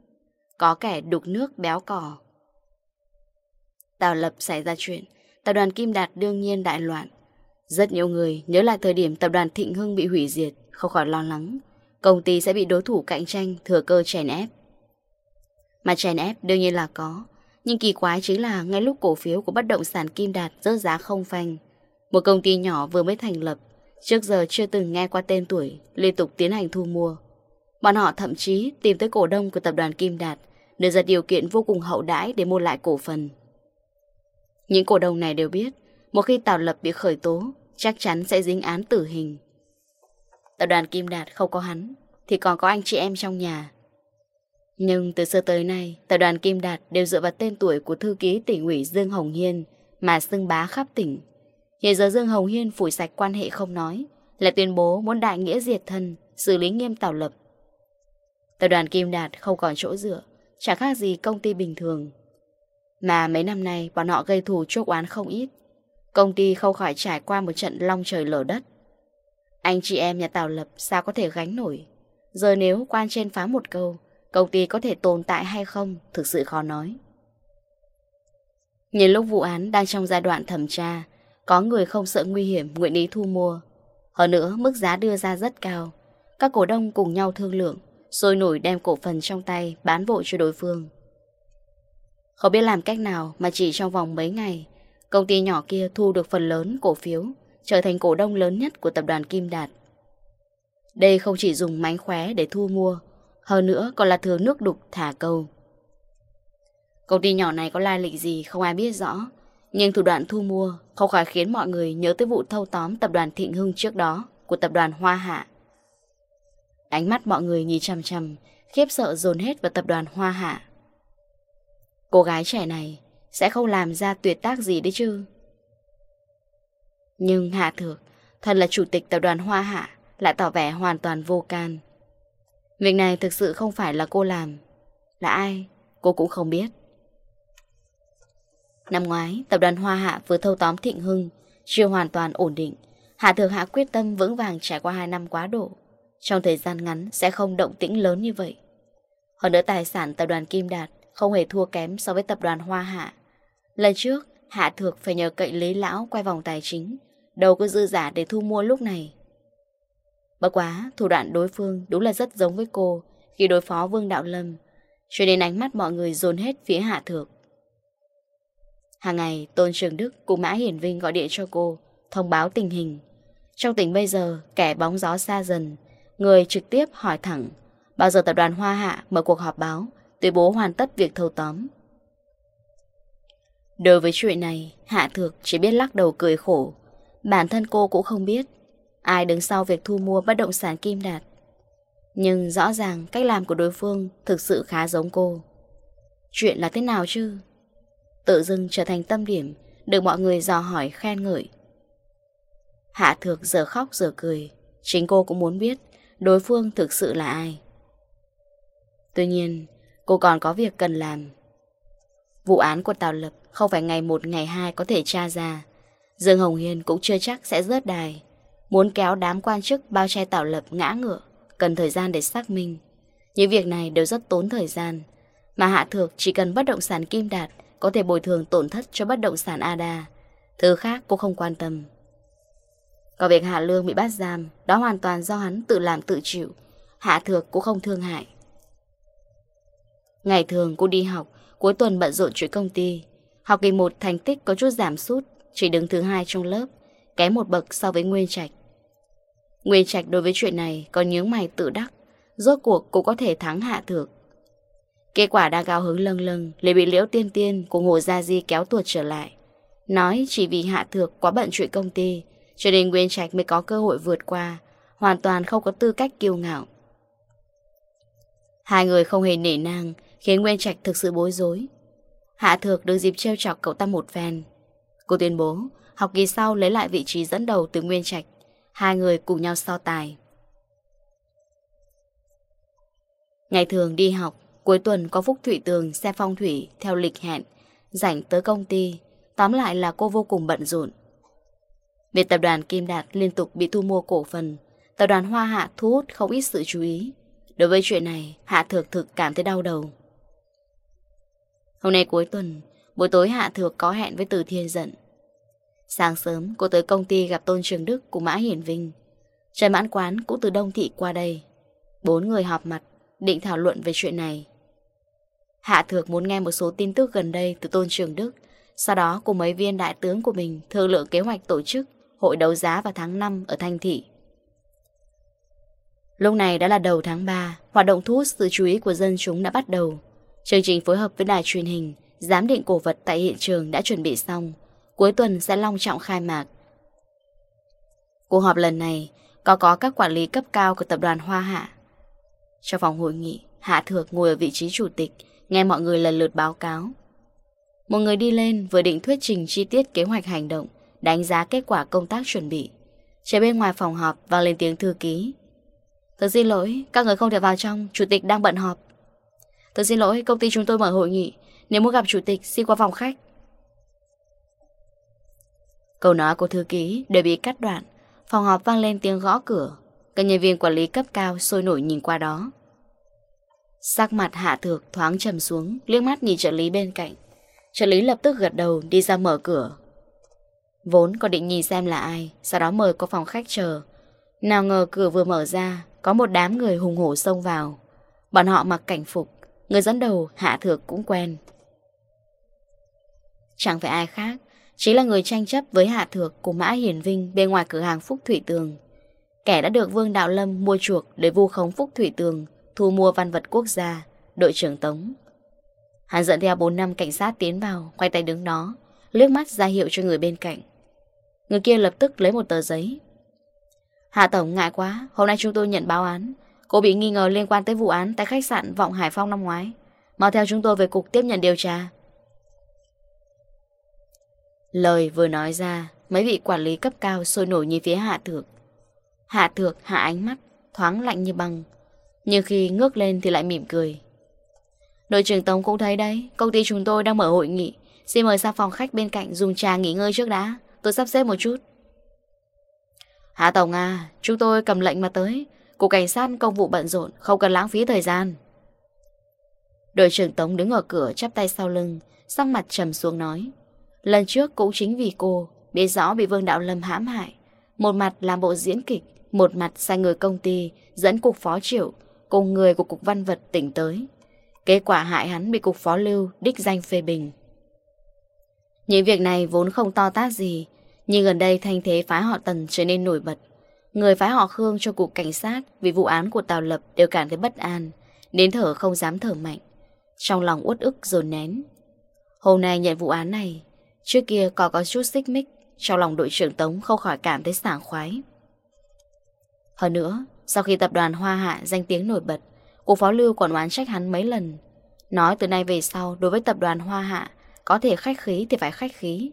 A: Có kẻ đục nước béo cỏ. Tào Lập xảy ra chuyện, tập đoàn Kim Đạt đương nhiên đại loạn. Rất nhiều người nhớ lại thời điểm tập đoàn Thịnh Hưng bị hủy diệt, không khỏi lo lắng. Công ty sẽ bị đối thủ cạnh tranh thừa cơ chèn ép. Mà chèn ép đương nhiên là có. Nhưng kỳ quái chính là ngay lúc cổ phiếu của bất động sản Kim Đạt rớt giá không phanh, một công ty nhỏ vừa mới thành lập, trước giờ chưa từng nghe qua tên tuổi, liên tục tiến hành thu mua. Bọn họ thậm chí tìm tới cổ đông của tập đoàn Kim Đạt đưa ra điều kiện vô cùng hậu đãi để mua lại cổ phần. Những cổ đông này đều biết, một khi Tào Lập bị khởi tố, chắc chắn sẽ dính án tử hình. Tập đoàn Kim Đạt không có hắn, thì còn có anh chị em trong nhà. Nhưng từ xưa tới nay, tập đoàn Kim Đạt đều dựa vào tên tuổi của thư ký tỉnh ủy Dương Hồng Hiên mà xưng bá khắp tỉnh. Hiện giờ Dương Hồng Hiên phủi sạch quan hệ không nói, lại tuyên bố muốn đại nghĩa diệt thân, xử lý nghiêm tảo lập. Tập đoàn Kim Đạt không còn chỗ dựa, chẳng khác gì công ty bình thường. Mà mấy năm nay bọn họ gây thù chốt oán không ít. Công ty không khỏi trải qua một trận long trời lở đất. Anh chị em nhà Tào Lập sao có thể gánh nổi. Giờ nếu quan trên phá một câu, Công ty có thể tồn tại hay không, Thực sự khó nói. Nhìn lúc vụ án đang trong giai đoạn thẩm tra, Có người không sợ nguy hiểm, Nguyện ý thu mua. Hơn nữa, mức giá đưa ra rất cao. Các cổ đông cùng nhau thương lượng Rồi nổi đem cổ phần trong tay, Bán vội cho đối phương. Không biết làm cách nào Mà chỉ trong vòng mấy ngày, Công ty nhỏ kia thu được phần lớn cổ phiếu, Trở thành cổ đông lớn nhất của tập đoàn Kim Đạt. Đây không chỉ dùng mánh khóe để thu mua hơn nữa còn là thừa nước đục thả câu. Công ty nhỏ này có lai lịch gì không ai biết rõ. Nhưng thủ đoạn thu mua không khỏi khiến mọi người nhớ tới vụ thâu tóm tập đoàn Thịnh Hưng trước đó của tập đoàn Hoa Hạ. Ánh mắt mọi người nhìn chăm chăm, khiếp sợ dồn hết vào tập đoàn Hoa Hạ. Cô gái trẻ này sẽ không làm ra tuyệt tác gì đấy chứ. Nhưng Hạ Thược, thật là chủ tịch tập đoàn Hoa Hạ, lại tỏ vẻ hoàn toàn vô can. Việc này thực sự không phải là cô làm. Là ai, cô cũng không biết. Năm ngoái, tập đoàn Hoa Hạ vừa thâu tóm Thịnh Hưng, Chưa hoàn toàn ổn định. Hạ Thượng Hạ quyết tâm vững vàng trải qua 2 năm quá độ. Trong thời gian ngắn sẽ không động tĩnh lớn như vậy. Hơn nữa tài sản tập đoàn Kim Đạt Không hề thua kém so với tập đoàn Hoa Hạ. Lần trước, Hạ Thược phải nhờ cậy Lý Lão quay vòng tài chính, Đâu có dư giả để thu mua lúc này. Bất quá, thủ đoạn đối phương đúng là rất giống với cô khi đối phó Vương Đạo Lâm, cho nên ánh mắt mọi người dồn hết phía Hạ Thược. Hàng ngày, Tôn Trường Đức cùng Mã Hiển Vinh gọi điện cho cô, thông báo tình hình. Trong tỉnh bây giờ, kẻ bóng gió xa dần, người trực tiếp hỏi thẳng, bao giờ tập đoàn Hoa Hạ mở cuộc họp báo, tuyên bố hoàn tất việc thâu tóm. Đối với chuyện này, Hạ Thược chỉ biết lắc đầu cười khổ. Bản thân cô cũng không biết Ai đứng sau việc thu mua bất động sản Kim Đạt. Nhưng rõ ràng cách làm của đối phương thực sự khá giống cô. Chuyện là thế nào chứ? Tự dưng trở thành tâm điểm, Được mọi người dò hỏi khen ngợi. Hạ thược giờ khóc giờ cười, Chính cô cũng muốn biết đối phương thực sự là ai. Tuy nhiên, cô còn có việc cần làm. Vụ án của Tào Lập không phải ngày một, ngày hai có thể tra ra. Dương Hồng Hiền cũng chưa chắc sẽ rớt đài. Muốn kéo đám quan chức bao che tạo lập ngã ngựa, cần thời gian để xác minh. Những việc này đều rất tốn thời gian, mà Hạ Thược chỉ cần bất động sản Kim Đạt có thể bồi thường tổn thất cho bất động sản Ada. Thứ khác cô không quan tâm. Còn việc Hạ Lương bị bắt giam, đó hoàn toàn do hắn tự làm tự chịu. Hạ Thược cũng không thương hại. Ngày thường cô đi học, cuối tuần bận rộn chuyện công ty. Học kỳ 1 thành tích có chút giảm sút, chỉ đứng thứ hai trong lớp, kém một bậc so với Nguyên Trạch. Nguyên Trạch đối với chuyện này còn nhướng mày tự đắc, rốt cuộc cũng có thể thắng hạ thược. Kết quả đang cao hứng lâng lâng, lại bị Liễu Tiên Tiên cùng Hồ Gia Di kéo tuột trở lại. Nói chỉ vì hạ thược quá bận chuyện công ty, cho nên Nguyên Trạch mới có cơ hội vượt qua, hoàn toàn không có tư cách kiêu ngạo. Hai người không hề nể nang, khiến Nguyên Trạch thực sự bối rối. Hạ thược được dịp trêu chọc cậu ta một phen. Cô tuyên bố, học kỳ sau lấy lại vị trí dẫn đầu từ Nguyên Trạch Hai người cùng nhau so tài. Ngày thường đi học, Cuối tuần có Phúc thủy Tường xe phong thủy Theo lịch hẹn, Rảnh tới công ty. Tóm lại là cô vô cùng bận rộn. Về tập đoàn Kim Đạt liên tục bị thu mua cổ phần, Tập đoàn Hoa Hạ thu hút không ít sự chú ý. Đối với chuyện này, Hạ Thược thực cảm thấy đau đầu. Hôm nay cuối tuần, Buổi tối Hạ Thược có hẹn với Từ Thiên Dận. Sáng sớm cô tới công ty gặp Tôn Trường Đức của Mã Hiển Vinh. Trần Mãn Quán cũng từ Đông Thị qua đây. Bốn người họp mặt, định thảo luận về chuyện này. Hạ Thược muốn nghe một số tin tức gần đây từ Tôn Trường Đức, sau đó cùng mấy viên đại tướng của mình thương lượng kế hoạch tổ chức hội đấu giá vào tháng 5 ở Thanh Thị. Lúc này đã là đầu tháng 3, hoạt động thu hút sự chú ý của dân chúng đã bắt đầu. Chương trình phối hợp với đài truyền hình, giám định cổ vật tại hiện trường đã chuẩn bị xong cuối tuần sẽ long trọng khai mạc. Cuộc họp lần này có có các quản lý cấp cao của tập đoàn Hoa Hạ. Trong phòng hội nghị, Hạ Thược ngồi ở vị trí chủ tịch, nghe mọi người lần lượt báo cáo. Một người đi lên vừa định thuyết trình chi tiết kế hoạch hành động, đánh giá kết quả công tác chuẩn bị. Trên bên ngoài phòng họp vang lên tiếng thư ký. Thật xin lỗi, các người không thể vào trong, chủ tịch đang bận họp. Thật xin lỗi, công ty chúng tôi mở hội nghị. Nếu muốn gặp chủ tịch, xin qua phòng khách. Câu nói của thư ký đều bị cắt đoạn. Phòng họp vang lên tiếng gõ cửa. Các nhân viên quản lý cấp cao sôi nổi nhìn qua đó. Sắc mặt hạ thược thoáng trầm xuống, liếc mắt nhìn trợ lý bên cạnh. Trợ lý lập tức gật đầu, đi ra mở cửa. Vốn còn định nhìn xem là ai, Sau đó mời có phòng khách chờ. Nào ngờ cửa vừa mở ra, Có một đám người hùng hổ xông vào. Bọn họ mặc cảnh phục, Người dẫn đầu, hạ thược cũng quen. Chẳng phải ai khác Chính là người tranh chấp với Hạ Thược của Mã Hiển Vinh bên ngoài cửa hàng Phúc Thủy Tường. Kẻ đã được Vương Đạo Lâm mua chuộc Để vu khống Phúc Thủy Tường, Thu mua văn vật quốc gia, Đội trưởng Tống. Hắn dẫn theo 4 năm cảnh sát tiến vào Quay tay đứng đó Lướt mắt ra hiệu cho người bên cạnh. Người kia lập tức lấy một tờ giấy. Hạ Tổng, ngại quá, Hôm nay chúng tôi nhận báo án. Cô bị nghi ngờ liên quan tới vụ án Tại khách sạn Vọng Hải Phong năm ngoái. Mau theo chúng tôi về cục tiếp nhận điều tra. Lời vừa nói ra, mấy vị quản lý cấp cao sôi nổi như phía hạ thược. Hạ thược hạ ánh mắt, thoáng lạnh như băng. Nhưng khi ngước lên thì lại mỉm cười. Đội trưởng Tống cũng thấy đấy, công ty chúng tôi đang mở hội nghị. Xin mời sang phòng khách bên cạnh dùng trà nghỉ ngơi trước đã. Tôi sắp xếp một chút. Hạ Tổng à, chúng tôi cầm lệnh mà tới. Cục cảnh sát công vụ bận rộn, không cần lãng phí thời gian. Đội trưởng Tống đứng ở cửa chắp tay sau lưng, sắc mặt trầm xuống nói. Lần trước cũng chính vì cô, Biết rõ bị Vương Đạo Lâm hãm hại. Một mặt làm bộ diễn kịch, Một mặt sai người công ty Dẫn cục phó triệu Cùng người của cục văn vật tỉnh tới. Kết quả hại hắn bị cục phó lưu Đích danh phê bình. Những việc này vốn không to tát gì, Nhưng gần đây thanh thế phái họ Tần trở nên nổi bật. Người phái họ Khương cho cục cảnh sát Vì vụ án của Tào Lập đều cảm thấy bất an, Đến thở không dám thở mạnh. Trong lòng uất ức dồn nén. Hôm nay nhận vụ án này Trước kia có có chút xích mích, trong lòng đội trưởng Tống không khỏi cảm thấy sảng khoái. Hơn nữa, sau khi tập đoàn Hoa Hạ danh tiếng nổi bật, cô Phó Lưu còn oán trách hắn mấy lần. Nói từ nay về sau, đối với tập đoàn Hoa Hạ, có thể khách khí thì phải khách khí.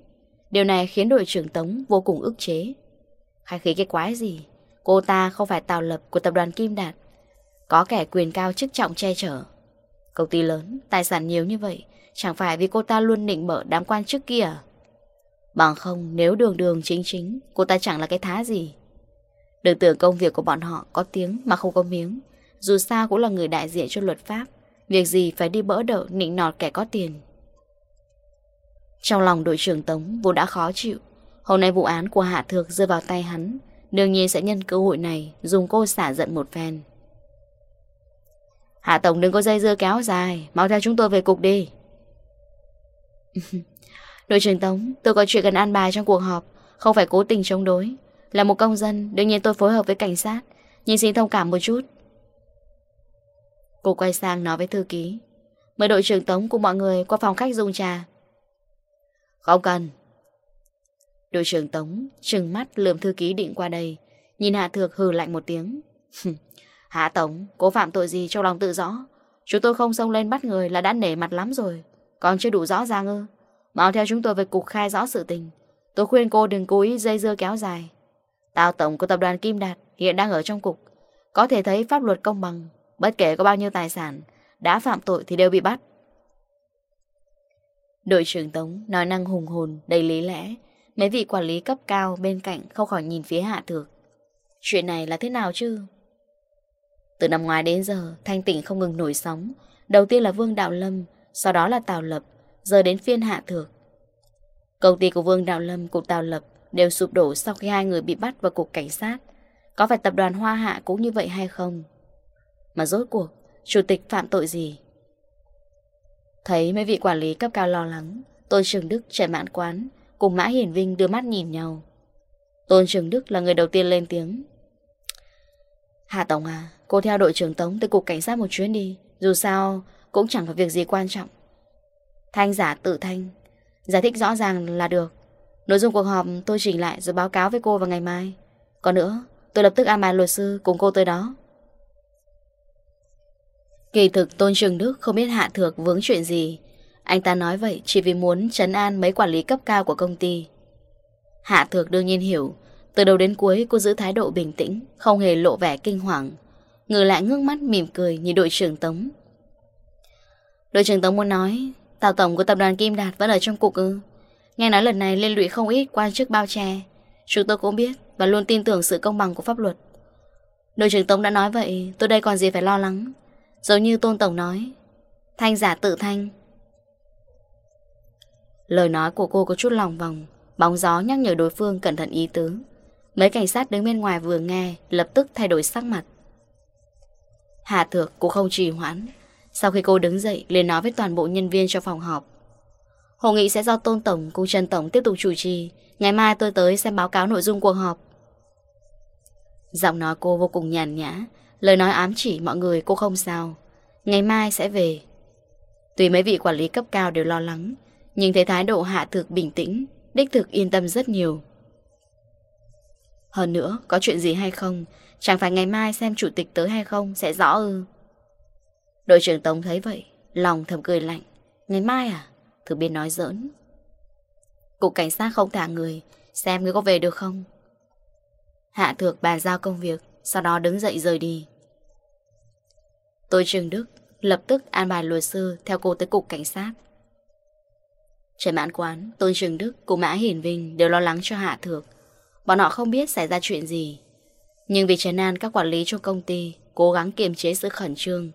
A: Điều này khiến đội trưởng Tống vô cùng ức chế. Khách khí cái quái gì? Cô ta không phải tạo lập của tập đoàn Kim Đạt. Có kẻ quyền cao chức trọng che chở. Công ty lớn, tài sản nhiều như vậy, chẳng phải vì cô ta luôn nịnh mở đám quan trước kia à? Bằng không, nếu đường đường chính chính, Cô ta chẳng là cái thá gì. Đừng tưởng công việc của bọn họ có tiếng mà không có miếng. Dù sao cũng là người đại diện cho luật pháp. Việc gì phải đi bỡ đỡ, nịnh nọt kẻ có tiền. Trong lòng đội trưởng Tống, vốn đã khó chịu. Hôm nay vụ án của Hạ Thược rơi vào tay hắn, Đương nhiên sẽ nhân cơ hội này Dùng cô xả giận một phen. Hạ Tổng đừng có dây dưa kéo dài, Mau theo chúng tôi về cục đi. Đội trưởng Tống, tôi có chuyện cần an bài trong cuộc họp, không phải cố tình chống đối. Là một công dân, đương nhiên tôi phối hợp với cảnh sát, nhìn xin thông cảm một chút. Cô quay sang nói với thư ký. Mời đội trưởng Tống cùng mọi người qua phòng khách dùng trà. Không cần. Đội trưởng Tống trừng mắt lườm thư ký định qua đây, nhìn Hạ Thược hừ lạnh một tiếng. Hạ Tống, cố phạm tội gì trong lòng tự rõ. Chúng tôi không xông lên bắt người là đã nể mặt lắm rồi. Còn chưa đủ rõ ràng ư. Mau theo chúng tôi về cục khai rõ sự tình. Tôi khuyên cô đừng cố ý dây dưa kéo dài. Tào tổng của tập đoàn Kim Đạt Hiện đang ở trong cục. Có thể thấy pháp luật công bằng, Bất kể có bao nhiêu tài sản, Đã phạm tội thì đều bị bắt. Đội trưởng Tống nói năng hùng hồn, Đầy lý lẽ. Mấy vị quản lý cấp cao bên cạnh Không khỏi nhìn phía hạ thược. Chuyện này là thế nào chứ? Từ năm ngoái đến giờ, Thanh tỉnh không ngừng nổi sóng. Đầu tiên là Vương Đạo Lâm, Sau đó là Tào Lập. Giờ đến phiên Hạ Thược. Công ty của Vương đạo Lâm Cục Đào Lập đều sụp đổ sau khi hai người bị bắt vào cục cảnh sát. Có phải tập đoàn Hoa Hạ cũng như vậy hay không? Mà rốt cuộc, Chủ tịch phạm tội gì? Thấy mấy vị quản lý cấp cao lo lắng, Tôn Trường Đức trẻ mãn quán, Cùng Mã Hiển Vinh đưa mắt nhìn nhau. Tôn Trường Đức là người đầu tiên lên tiếng. Hạ Tổng à Cô theo đội trưởng Tống từ cục cảnh sát một chuyến đi, Dù sao cũng chẳng có việc gì quan trọng. Thanh giả tự thanh. Giải thích rõ ràng là được. Nội dung cuộc họp tôi chỉnh lại rồi báo cáo với cô vào ngày mai. Còn nữa, Tôi lập tức an bài luật sư cùng cô tới đó. Kỳ thực Tôn Trường Đức không biết Hạ Thược vướng chuyện gì. Anh ta nói vậy chỉ vì muốn trấn an mấy quản lý cấp cao của công ty. Hạ Thược đương nhiên hiểu. Từ đầu đến cuối, cô giữ thái độ bình tĩnh, Không hề lộ vẻ kinh hoàng. Ngừ lại ngước mắt mỉm cười nhìn đội trưởng Tống. Đội trưởng Tống muốn nói Tào tổng của tập đoàn Kim Đạt vẫn ở trong cục ư? Nghe nói lần này liên lụy không ít quan chức bao che. Chúng tôi cũng biết Và luôn tin tưởng sự công bằng của pháp luật. Đội trưởng Tống đã nói vậy, Tôi đây còn gì phải lo lắng. Giống như Tôn Tổng nói, Thanh giả tự thanh. Lời nói của cô có chút lòng vòng, Bóng gió nhắc nhở đối phương cẩn thận ý tứ. Mấy cảnh sát đứng bên ngoài vừa nghe, Lập tức thay đổi sắc mặt. Hà Thược cũng không trì hoãn. Sau khi cô đứng dậy, liền nói với toàn bộ nhân viên trong phòng họp. Hội nghị sẽ do Tôn Tổng cùng Trần Tổng tiếp tục chủ trì. Ngày mai tôi tới xem báo cáo nội dung cuộc họp. Giọng nói cô vô cùng nhàn nhã. Lời nói ám chỉ mọi người, cô không sao. Ngày mai sẽ về. Tuy mấy vị quản lý cấp cao đều lo lắng, Nhưng thấy thái độ hạ thực bình tĩnh, Đích thực yên tâm rất nhiều. Hơn nữa, có chuyện gì hay không? Chẳng phải ngày mai xem chủ tịch tới hay không Sẽ rõ ư. Đội trưởng Tống thấy vậy, lòng thầm cười lạnh. Ngày mai à? Thứ biên nói giỡn. Cục cảnh sát không thả người, xem người có về được không? Hạ thược bàn giao công việc, sau đó đứng dậy rời đi. Tôi trường Đức lập tức an bài luật sư theo cô tới cục cảnh sát. trời Mãn Quán, tôi Trường Đức cùng Mã Hiển Vinh đều lo lắng cho Hạ Thược. Bọn họ không biết xảy ra chuyện gì. Nhưng vì trấn an các quản lý trong công ty cố gắng kiềm chế sự khẩn trương,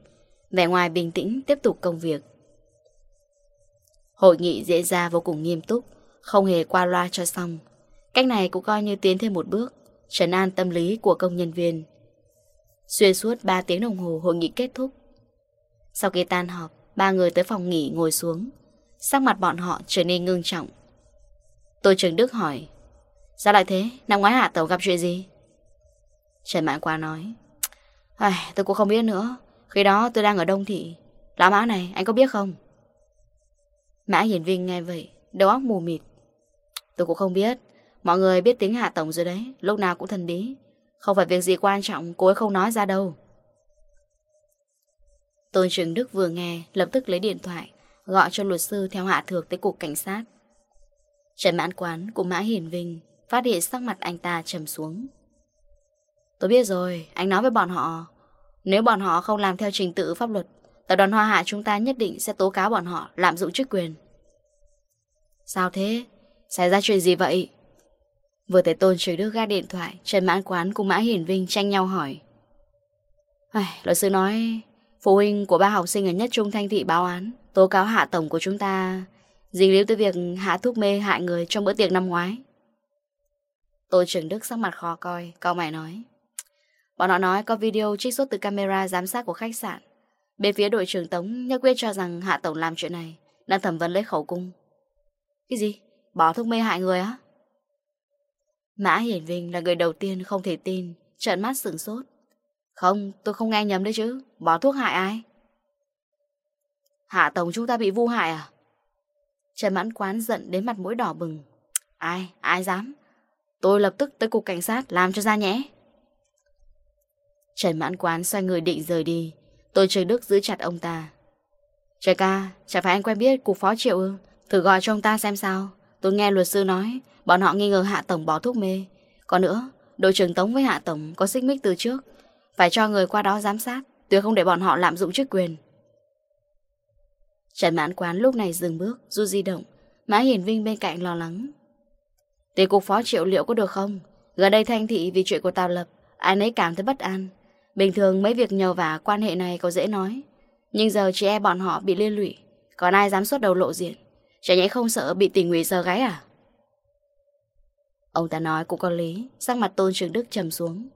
A: Vẻ ngoài bình tĩnh, tiếp tục công việc. Hội nghị diễn ra vô cùng nghiêm túc, Không hề qua loa cho xong. Cách này cũng coi như tiến thêm một bước, Trấn an tâm lý của công nhân viên. Xuyên suốt 3 tiếng đồng hồ hội nghị kết thúc. Sau khi tan họp, Ba người tới phòng nghỉ ngồi xuống. Sắc mặt bọn họ trở nên ngưng trọng. Tôi Trường Đức hỏi, Sao lại thế? Năm ngoái hạ tàu gặp chuyện gì? Trần Mạn Qua nói Tôi cũng không biết nữa. Khi đó tôi đang ở Đông Thị. Lá mã này, anh có biết không? Mã Hiển Vinh nghe vậy, Đầu óc mù mịt. Tôi cũng không biết. Mọi người biết tiếng Hạ Tổng rồi đấy, Lúc nào cũng thần bí. Không phải việc gì quan trọng, cô ấy không nói ra đâu. Tôn Trường Đức vừa nghe, Lập tức lấy điện thoại, Gọi cho luật sư theo Hạ Thược tới cục cảnh sát. Trần Mãn Quán của Mã Hiển Vinh Phát hiện sắc mặt anh ta trầm xuống. Tôi biết rồi, Anh nói với bọn họ nếu bọn họ không làm theo trình tự pháp luật Tập đoàn Hoa Hạ chúng ta nhất định sẽ tố cáo bọn họ lạm dụng chức quyền Sao thế? Xảy ra chuyện gì vậy? Vừa thấy tôn trời đức ga điện thoại Trần Mãn Quán cùng Mã Hiển Vinh tranh nhau hỏi Ai, Luật sư nói Phụ huynh của ba học sinh ở nhất trung thanh thị báo án Tố cáo hạ tổng của chúng ta Dính líu tới việc hạ thuốc mê hại người trong bữa tiệc năm ngoái Tôn trưởng Đức sắc mặt khó coi Cao mày nói Bọn họ nói có video trích xuất từ camera giám sát của khách sạn. Bên phía đội trưởng Tống nhất quyết cho rằng Hạ Tổng làm chuyện này đang thẩm vấn lấy khẩu cung. Cái gì? Bỏ thuốc mê hại người á? Mã Hiển Vinh là người đầu tiên không thể tin, trợn mắt sửng sốt. Không, tôi không nghe nhầm đấy chứ. Bỏ thuốc hại ai? Hạ Tổng chúng ta bị vu hại à? Trần Mãn Quán giận đến mặt mũi đỏ bừng. Ai? Ai dám? Tôi lập tức tới cục cảnh sát làm cho ra nhé. Trần mãn quán xoay người định rời đi. Tôi trời Đức giữ chặt ông ta. Trời ca, chẳng phải anh quen biết cục phó triệu ư? Thử gọi cho ông ta xem sao. Tôi nghe luật sư nói Bọn họ nghi ngờ Hạ Tổng bỏ thuốc mê. Còn nữa, đội trưởng Tống với Hạ Tổng có xích mích từ trước. Phải cho người qua đó giám sát Tuyệt không để bọn họ lạm dụng chức quyền. Trần mãn quán lúc này dừng bước Du di động Mã Hiển Vinh bên cạnh lo lắng. Tùy cục phó triệu liệu có được không? Gần đây thanh thị vì chuyện của tàu Lập Ai nấy cảm thấy bất an. Bình thường mấy việc nhờ vả quan hệ này có dễ nói. Nhưng giờ chị e bọn họ bị liên lụy. Còn ai dám xuất đầu lộ diện? Chả nhẽ không sợ bị tình nguy giờ gái à? Ông ta nói cũng có lý. Sắc mặt tôn trường đức trầm xuống.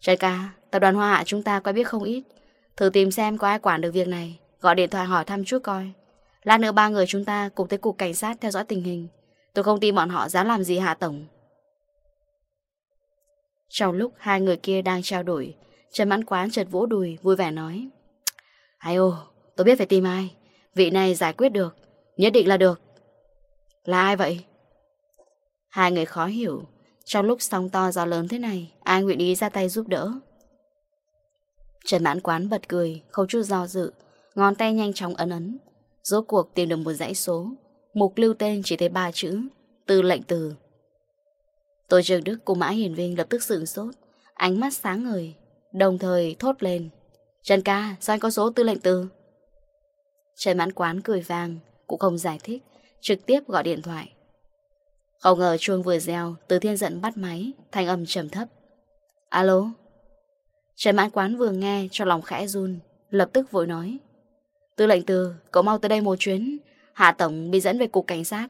A: Trời ca, Tập đoàn Hoa Hạ chúng ta có biết không ít. Thử tìm xem có ai quản được việc này. Gọi điện thoại hỏi thăm chút coi. Lát nữa ba người chúng ta cùng tới cục cảnh sát theo dõi tình hình. Tôi không tin bọn họ dám làm gì hạ tổng. Trong lúc hai người kia đang trao đổi Trần mãn quán chợt vỗ đùi, vui vẻ nói, Ai ô, tôi biết phải tìm ai. Vị này giải quyết được, Nhất định là được. Là ai vậy? Hai người khó hiểu. Trong lúc sóng to gió lớn thế này, Ai nguyện ý ra tay giúp đỡ? Trần mãn quán bật cười, Không chút do dự, Ngón tay nhanh chóng ấn ấn. Rốt cuộc tìm được một dãy số, Mục lưu tên chỉ thấy ba chữ Từ lệnh từ. Tôi trường Đức cùng Mã hiền Vinh lập tức sửng sốt, Ánh mắt sáng ngời Đồng thời thốt lên. Trần ca, sao anh có số tư lệnh từ? Trần mãn quán cười vàng, Cũng không giải thích, Trực tiếp gọi điện thoại. Không ngờ chuông vừa reo, Từ thiên giận bắt máy, Thanh âm trầm thấp. Alo? Trần mãn quán vừa nghe cho lòng khẽ run, Lập tức vội nói. Tư lệnh từ, cậu mau tới đây một chuyến. Hạ Tổng bị dẫn về cục cảnh sát.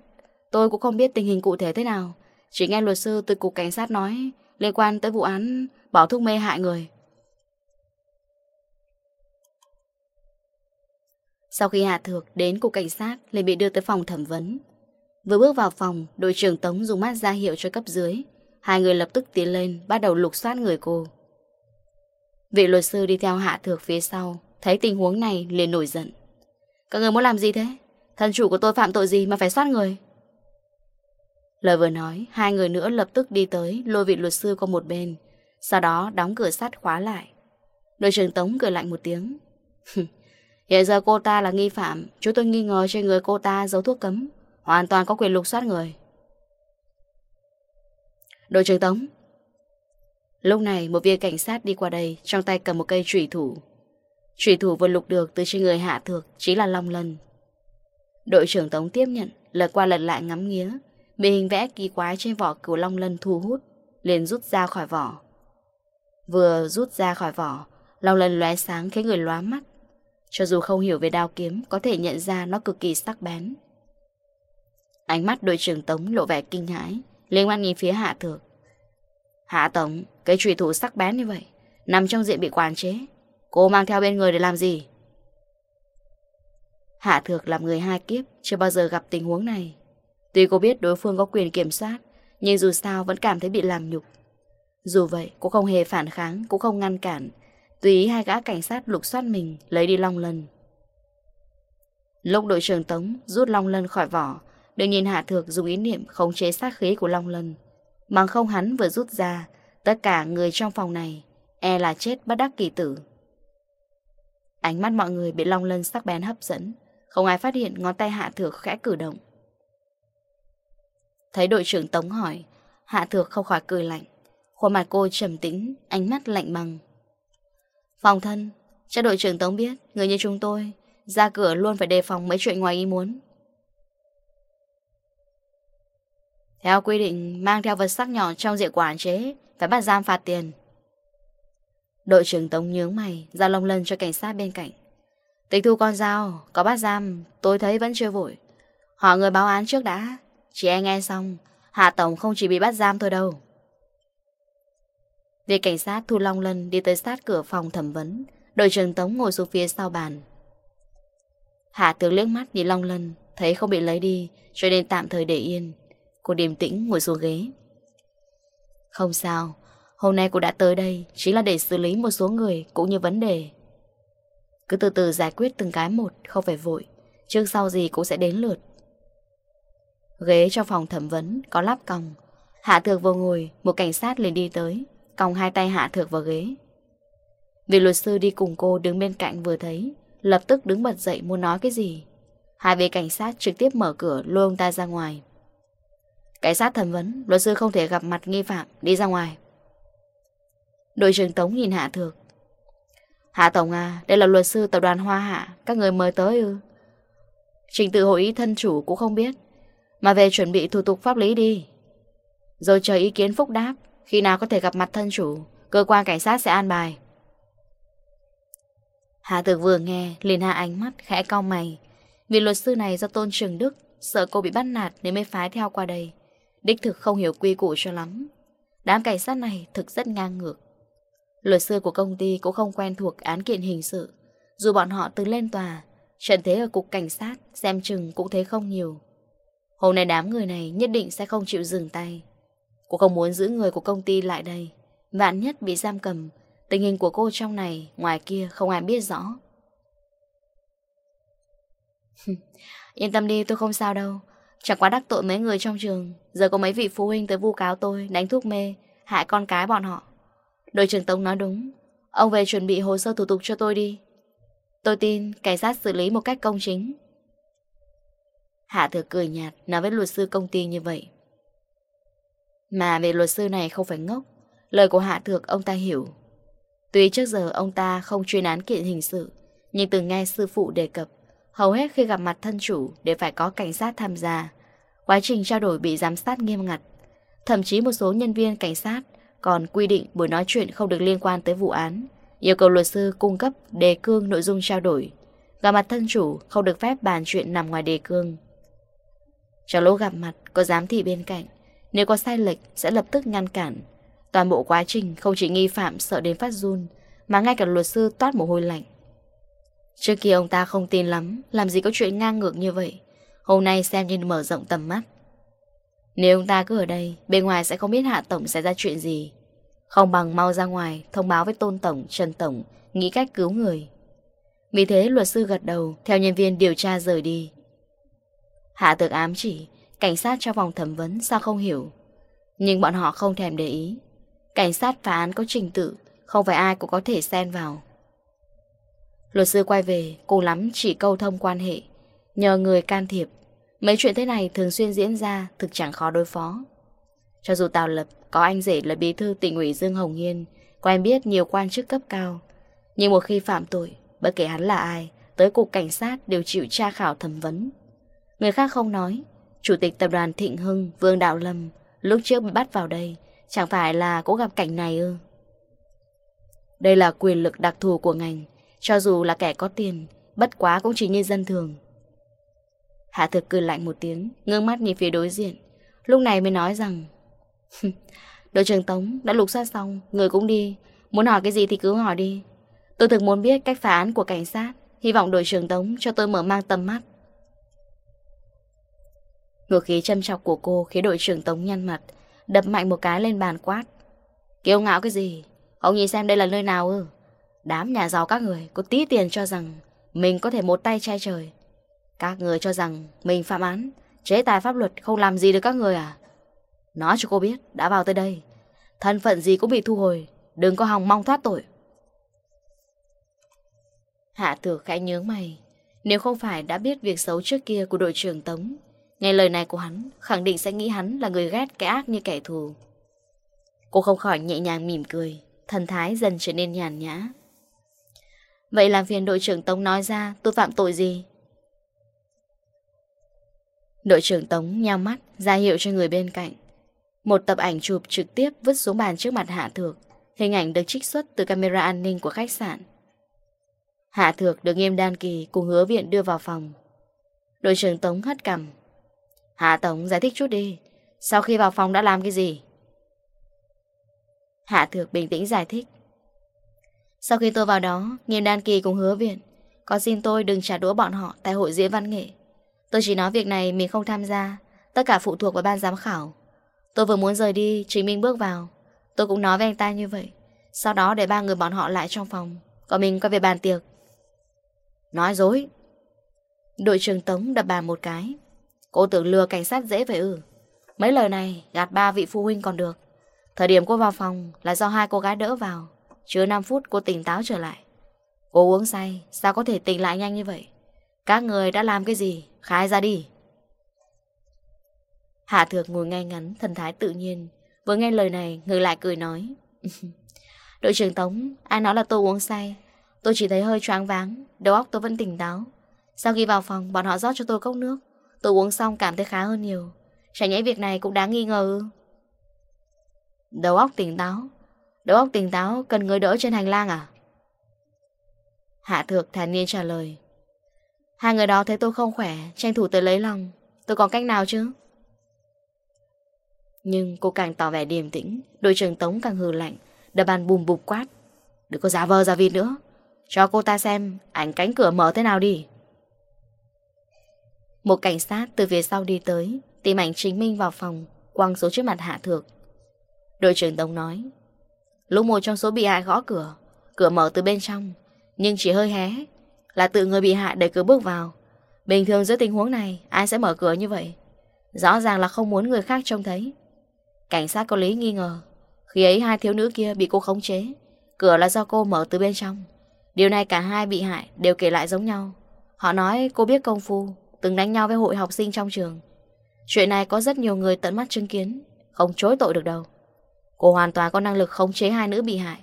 A: Tôi cũng không biết tình hình cụ thể thế nào. Chỉ nghe luật sư từ cục cảnh sát nói, Liên quan tới vụ án, bỏ thuốc mê hại người. Sau khi Hà Thược đến cục cảnh sát lại bị đưa tới phòng thẩm vấn. Vừa bước vào phòng, đội trưởng Tống dùng mắt ra hiệu cho cấp dưới. Hai người lập tức tiến lên, bắt đầu lục soát người cô. Vị luật sư đi theo Hạ Thược phía sau, thấy tình huống này liền nổi giận. Các người muốn làm gì thế? Thân chủ của tôi phạm tội gì mà phải soát người? Lời vừa nói, hai người nữa lập tức đi tới, lôi vị luật sư qua một bên. Sau đó đóng cửa sắt khóa lại. Đội trưởng Tống cười lạnh một tiếng. Hiện giờ cô ta là nghi phạm. Chúng tôi nghi ngờ trên người cô ta giấu thuốc cấm. Hoàn toàn có quyền lục soát người. Đội trưởng Tống. Lúc này, một viên cảnh sát đi qua đây, Trong tay cầm một cây trùy thủ. Trùy thủ vừa lục được từ trên người hạ thược, Chính là Long Lân. Đội trưởng Tống tiếp nhận, Lật qua lật lại ngắm nghía. Bị hình vẽ kỳ quái trên vỏ cửu Long Lân thu hút, Liền rút ra khỏi vỏ. Vừa rút ra khỏi vỏ, Long Lân lóe sáng khiến người lóa mắt. Cho dù không hiểu về đao kiếm, có thể nhận ra nó cực kỳ sắc bén. Ánh mắt đội trưởng Tống lộ vẻ kinh hãi, liên quan nhìn phía Hạ Thược. Hạ Tống, cái trùy thủ sắc bén như vậy, nằm trong diện bị quản chế. Cô mang theo bên người để làm gì? Hạ Thược làm người hai kiếp, chưa bao giờ gặp tình huống này. Tuy cô biết đối phương có quyền kiểm soát, nhưng dù sao vẫn cảm thấy bị làm nhục. Dù vậy, cô không hề phản kháng, cũng không ngăn cản, Tùy ý hai gã cảnh sát lục soát mình, Lấy đi long lân. Lúc đội trưởng Tống rút long lân khỏi vỏ Đừng nhìn Hạ Thược dùng ý niệm khống chế sát khí của long lân. Bằng không hắn vừa rút ra, Tất cả người trong phòng này E là chết bất đắc kỳ tử. Ánh mắt mọi người bị long lân sắc bén hấp dẫn, Không ai phát hiện ngón tay Hạ Thược khẽ cử động. Thấy đội trưởng Tống hỏi, Hạ Thược không khỏi cười lạnh. Khuôn mặt cô trầm tĩnh, Ánh mắt lạnh bằng. Phòng thân, cho đội trưởng Tống biết, người như chúng tôi, ra cửa luôn phải đề phòng mấy chuyện ngoài ý muốn. Theo quy định, mang theo vật sắc nhỏ trong diện quản chế, phải bắt giam phạt tiền. Đội trưởng Tống nhướng mày, ra lông lân cho cảnh sát bên cạnh. Tịch thu con dao, có bắt giam, tôi thấy vẫn chưa vội. họ người báo án trước đã. Chị anh nghe xong, Hạ Tổng không chỉ bị bắt giam thôi đâu. Vị cảnh sát Thu Long Lân đi tới sát cửa phòng thẩm vấn. Đội trưởng Tống ngồi xuống phía sau bàn. Hạ tướng liếc mắt nhìn Long Lân, thấy không bị lấy đi, cho nên tạm thời để yên. Cô điềm tĩnh ngồi xuống ghế. Không sao, hôm nay cô đã tới đây chính là để xử lý một số người cũng như vấn đề. Cứ từ từ giải quyết từng cái một, không phải vội. Trước sau gì cũng sẽ đến lượt. Ghế trong phòng thẩm vấn có lắp còng. Hạ thược vô ngồi, một cảnh sát liền đi tới còng hai tay Hạ Thược vào ghế. Vị luật sư đi cùng cô đứng bên cạnh vừa thấy, lập tức đứng bật dậy muốn nói cái gì. Hai vị cảnh sát trực tiếp mở cửa lôi ông ta ra ngoài. Cảnh sát thẩm vấn, luật sư không thể gặp mặt nghi phạm, đi ra ngoài. Đội trưởng Tống nhìn Hạ Thược. Hạ Tổng à, đây là luật sư tập đoàn Hoa Hạ, các người mời tới ư. Trình tự hội ý thân chủ cũng không biết, mà về chuẩn bị thủ tục pháp lý đi. Rồi chờ ý kiến phúc đáp, khi nào có thể gặp mặt thân chủ, Cơ quan cảnh sát sẽ an bài. Hà Tường vừa nghe, liền hạ ánh mắt, khẽ cau mày. Vì luật sư này do Tôn Trường Đức, Sợ cô bị bắt nạt nên mới phái theo qua đây. Đích thực không hiểu quy củ cho lắm. Đám cảnh sát này thực rất ngang ngược. Luật sư của công ty cũng không quen thuộc án kiện hình sự. Dù bọn họ từng lên tòa, Trận thế ở cục cảnh sát Xem chừng cũng thấy không nhiều. Hôm nay đám người này nhất định sẽ không chịu dừng tay. Cô không muốn giữ người của công ty lại đây. Vạn nhất bị giam cầm, Tình hình của cô trong này, Ngoài kia không ai biết rõ. Yên tâm đi, tôi không sao đâu. Chẳng quá đắc tội mấy người trong trường, Giờ có mấy vị phụ huynh tới vu cáo tôi, Đánh thuốc mê, Hại con cái bọn họ. Đội trưởng Tống nói đúng. Ông về chuẩn bị hồ sơ thủ tục cho tôi đi. Tôi tin cảnh sát xử lý một cách công chính. Hạ thừa cười nhạt, Nói với luật sư công ty như vậy. Mà về luật sư này không phải ngốc, lời của Hạ Thược ông ta hiểu. Tuy trước giờ ông ta không chuyên án kiện hình sự, nhưng từng nghe sư phụ đề cập, hầu hết khi gặp mặt thân chủ đều phải có cảnh sát tham gia. Quá trình trao đổi bị giám sát nghiêm ngặt. Thậm chí một số nhân viên cảnh sát còn quy định buổi nói chuyện không được liên quan tới vụ án. Yêu cầu luật sư cung cấp đề cương nội dung trao đổi. Gặp mặt thân chủ không được phép bàn chuyện nằm ngoài đề cương. Trong lỗ gặp mặt có giám thị bên cạnh. Nếu có sai lệch sẽ lập tức ngăn cản. Toàn bộ quá trình không chỉ nghi phạm sợ đến phát run Mà ngay cả luật sư toát mồ hôi lạnh. Trước kia ông ta không tin lắm Làm gì có chuyện ngang ngược như vậy. Hôm nay xem như mở rộng tầm mắt. Nếu ông ta cứ ở đây Bên ngoài sẽ không biết Hạ Tổng sẽ ra chuyện gì. Không bằng mau ra ngoài Thông báo với Tôn Tổng, Trần Tổng Nghĩ cách cứu người. Vì thế luật sư gật đầu Theo nhân viên điều tra rời đi. Hạ Tược ám chỉ Cảnh sát cho vòng thẩm vấn sao không hiểu? Nhưng bọn họ không thèm để ý. Cảnh sát phá án có trình tự, Không phải ai cũng có thể xen vào. Luật sư quay về, Cùng lắm chỉ câu thông quan hệ. Nhờ người can thiệp, Mấy chuyện thế này thường xuyên diễn ra, Thực chẳng khó đối phó. Cho dù Tào Lập có anh rể là bí thư tỉnh ủy Dương Hồng Hiên, Quen biết nhiều quan chức cấp cao. Nhưng một khi phạm tội, Bất kể hắn là ai, Tới cục cảnh sát đều chịu tra khảo thẩm vấn. Người khác không nói Chủ tịch tập đoàn Thịnh Hưng Vương Đạo Lâm lúc trước bị bắt vào đây chẳng phải là cũng gặp cảnh này ư? Đây là quyền lực đặc thù của ngành, cho dù là kẻ có tiền, bất quá cũng chỉ như dân thường. Hạ thực cười lạnh một tiếng, ngước mắt nhìn phía đối diện. Lúc này mới nói rằng Đội trưởng Tống đã lục soát xong Người cũng đi Muốn hỏi cái gì thì cứ hỏi đi Tôi thực muốn biết cách phá án của cảnh sát Hy vọng đội trưởng Tống cho tôi mở mang tầm mắt Ngược khí châm chọc của cô khiến đội trưởng Tống nhăn mặt, đập mạnh một cái lên bàn quát. Kiêu ngạo cái gì? Ông nhìn xem đây là nơi nào ư? Đám nhà giàu các người có tí tiền cho rằng mình có thể một tay che trời. Các người cho rằng mình phạm án, chế tài pháp luật không làm gì được các người à? Nói cho cô biết, đã vào tới đây. Thân phận gì cũng bị thu hồi, đừng có hòng mong thoát tội. Hạ tử khẽ nhướng mày, nếu không phải đã biết việc xấu trước kia của đội trưởng Tống, Nghe lời này của hắn, khẳng định sẽ nghĩ hắn là người ghét cái ác như kẻ thù. Cô không khỏi nhẹ nhàng mỉm cười, thần thái dần trở nên nhàn nhã. Vậy làm phiền đội trưởng Tống nói ra tôi phạm tội gì? Đội trưởng Tống nhao mắt, ra hiệu cho người bên cạnh. Một tập ảnh chụp trực tiếp vứt xuống bàn trước mặt Hạ Thược. Hình ảnh được trích xuất từ camera an ninh của khách sạn. Hạ Thược được nghiêm đan kỳ cùng hứa viện đưa vào phòng. Đội trưởng Tống hất cầm, Hạ Tổng giải thích chút đi. Sau khi vào phòng đã làm cái gì? Hạ Thược bình tĩnh giải thích. Sau khi tôi vào đó, nghiêm đan kỳ cùng hứa viện. Có xin tôi đừng trả đũa bọn họ tại hội diễn văn nghệ. Tôi chỉ nói việc này mình không tham gia. Tất cả phụ thuộc vào ban giám khảo. Tôi vừa muốn rời đi, chính mình bước vào. Tôi cũng nói với anh ta như vậy. Sau đó để ba người bọn họ lại trong phòng. Còn mình quay về bàn tiệc. Nói dối. Đội trưởng Tống đập bàn một cái. Cô tưởng lừa cảnh sát dễ vậy ư. Mấy lời này, gạt ba vị phụ huynh còn được. Thời điểm cô vào phòng là do hai cô gái đỡ vào. Chưa 5 phút cô tỉnh táo trở lại. Cô uống say, Sao có thể tỉnh lại nhanh như vậy? Các người đã làm cái gì? Khai ra đi. Hạ thược ngồi ngay ngắn, Thần thái tự nhiên. Vừa nghe lời này, người lại cười nói. Đội trưởng Tống, Ai nói là tôi uống say? Tôi chỉ thấy hơi choáng váng, Đầu óc tôi vẫn tỉnh táo. Sau khi vào phòng, bọn họ rót cho tôi cốc nước. Tôi uống xong cảm thấy khá hơn nhiều. Chẳng nhẽ việc này cũng đáng nghi ngờ Đầu óc tỉnh táo. Đầu óc tỉnh táo cần người đỡ trên hành lang à? Hạ thược thản niên trả lời. Hai người đó thấy tôi không khỏe, Tranh thủ tới lấy lòng. Tôi còn cách nào chứ? Nhưng cô càng tỏ vẻ điềm tĩnh Đội trưởng Tống càng hừ lạnh, Đập bàn bùm bụp quát. Đừng có giả vờ giả vịt nữa. Cho cô ta xem, ảnh cánh cửa mở thế nào đi. Một cảnh sát từ phía sau đi tới, Tìm ảnh chính minh vào phòng, Quăng số trước mặt Hạ Thược. Đội trưởng Tống nói Lúc một trong số bị hại gõ cửa Cửa mở từ bên trong, Nhưng chỉ hơi hé, Là tự người bị hại để cứ bước vào. Bình thường giữa tình huống này, Ai sẽ mở cửa như vậy? Rõ ràng là không muốn người khác trông thấy. Cảnh sát có lý nghi ngờ, Khi ấy hai thiếu nữ kia bị cô khống chế, Cửa là do cô mở từ bên trong. Điều này cả hai bị hại đều kể lại giống nhau. Họ nói cô biết công phu từng đánh nhau với hội học sinh trong trường. Chuyện này có rất nhiều người tận mắt chứng kiến, không chối tội được đâu. Cô hoàn toàn có năng lực khống chế hai nữ bị hại.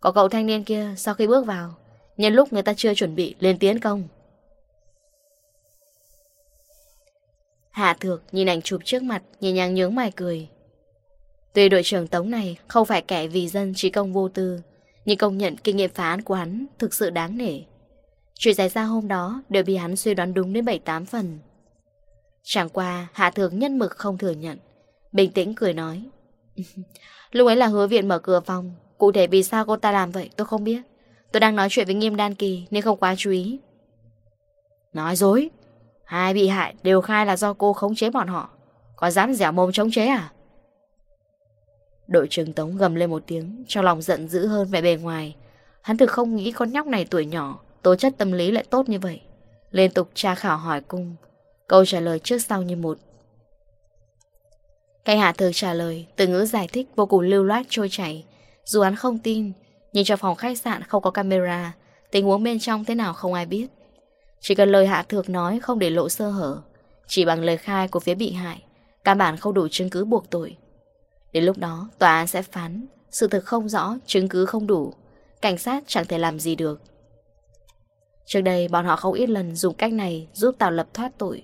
A: Có cậu thanh niên kia sau khi bước vào, nhân lúc người ta chưa chuẩn bị lên tiến công. Hạ thược nhìn ảnh chụp trước mặt, nhẹ nhàng nhướng mày cười. Tuy đội trưởng Tống này không phải kẻ vì dân trí công vô tư, nhưng công nhận kinh nghiệm phá án của hắn thực sự đáng nể. Chuyện xảy ra hôm đó đều bị hắn suy đoán đúng đến 7-8 phần. Chẳng qua, Hạ Thược nhân mực không thừa nhận. Bình tĩnh cười nói. Lúc ấy là hứa viện mở cửa phòng. Cụ thể vì sao cô ta làm vậy tôi không biết. Tôi đang nói chuyện với nghiêm đan kỳ nên không quá chú ý. Nói dối. Hai bị hại đều khai là do cô khống chế bọn họ. Có dám dẻo mồm chống chế à? Đội trưởng Tống gầm lên một tiếng, trong lòng giận dữ hơn vẻ bề ngoài. Hắn thực không nghĩ con nhóc này tuổi nhỏ, tố chất tâm lý lại tốt như vậy. Liên tục tra khảo hỏi cung, câu trả lời trước sau như một. Cây hạ thường trả lời, từ ngữ giải thích vô cùng lưu loát trôi chảy. Dù hắn không tin, nhưng cho phòng khách sạn không có camera, tình huống bên trong thế nào không ai biết. Chỉ cần lời hạ thược nói không để lộ sơ hở, chỉ bằng lời khai của phía bị hại, căn bản không đủ chứng cứ buộc tội. Đến lúc đó, tòa án sẽ phán, sự thực không rõ, chứng cứ không đủ, cảnh sát chẳng thể làm gì được. Trước đây bọn họ không ít lần dùng cách này giúp Tào Lập thoát tội.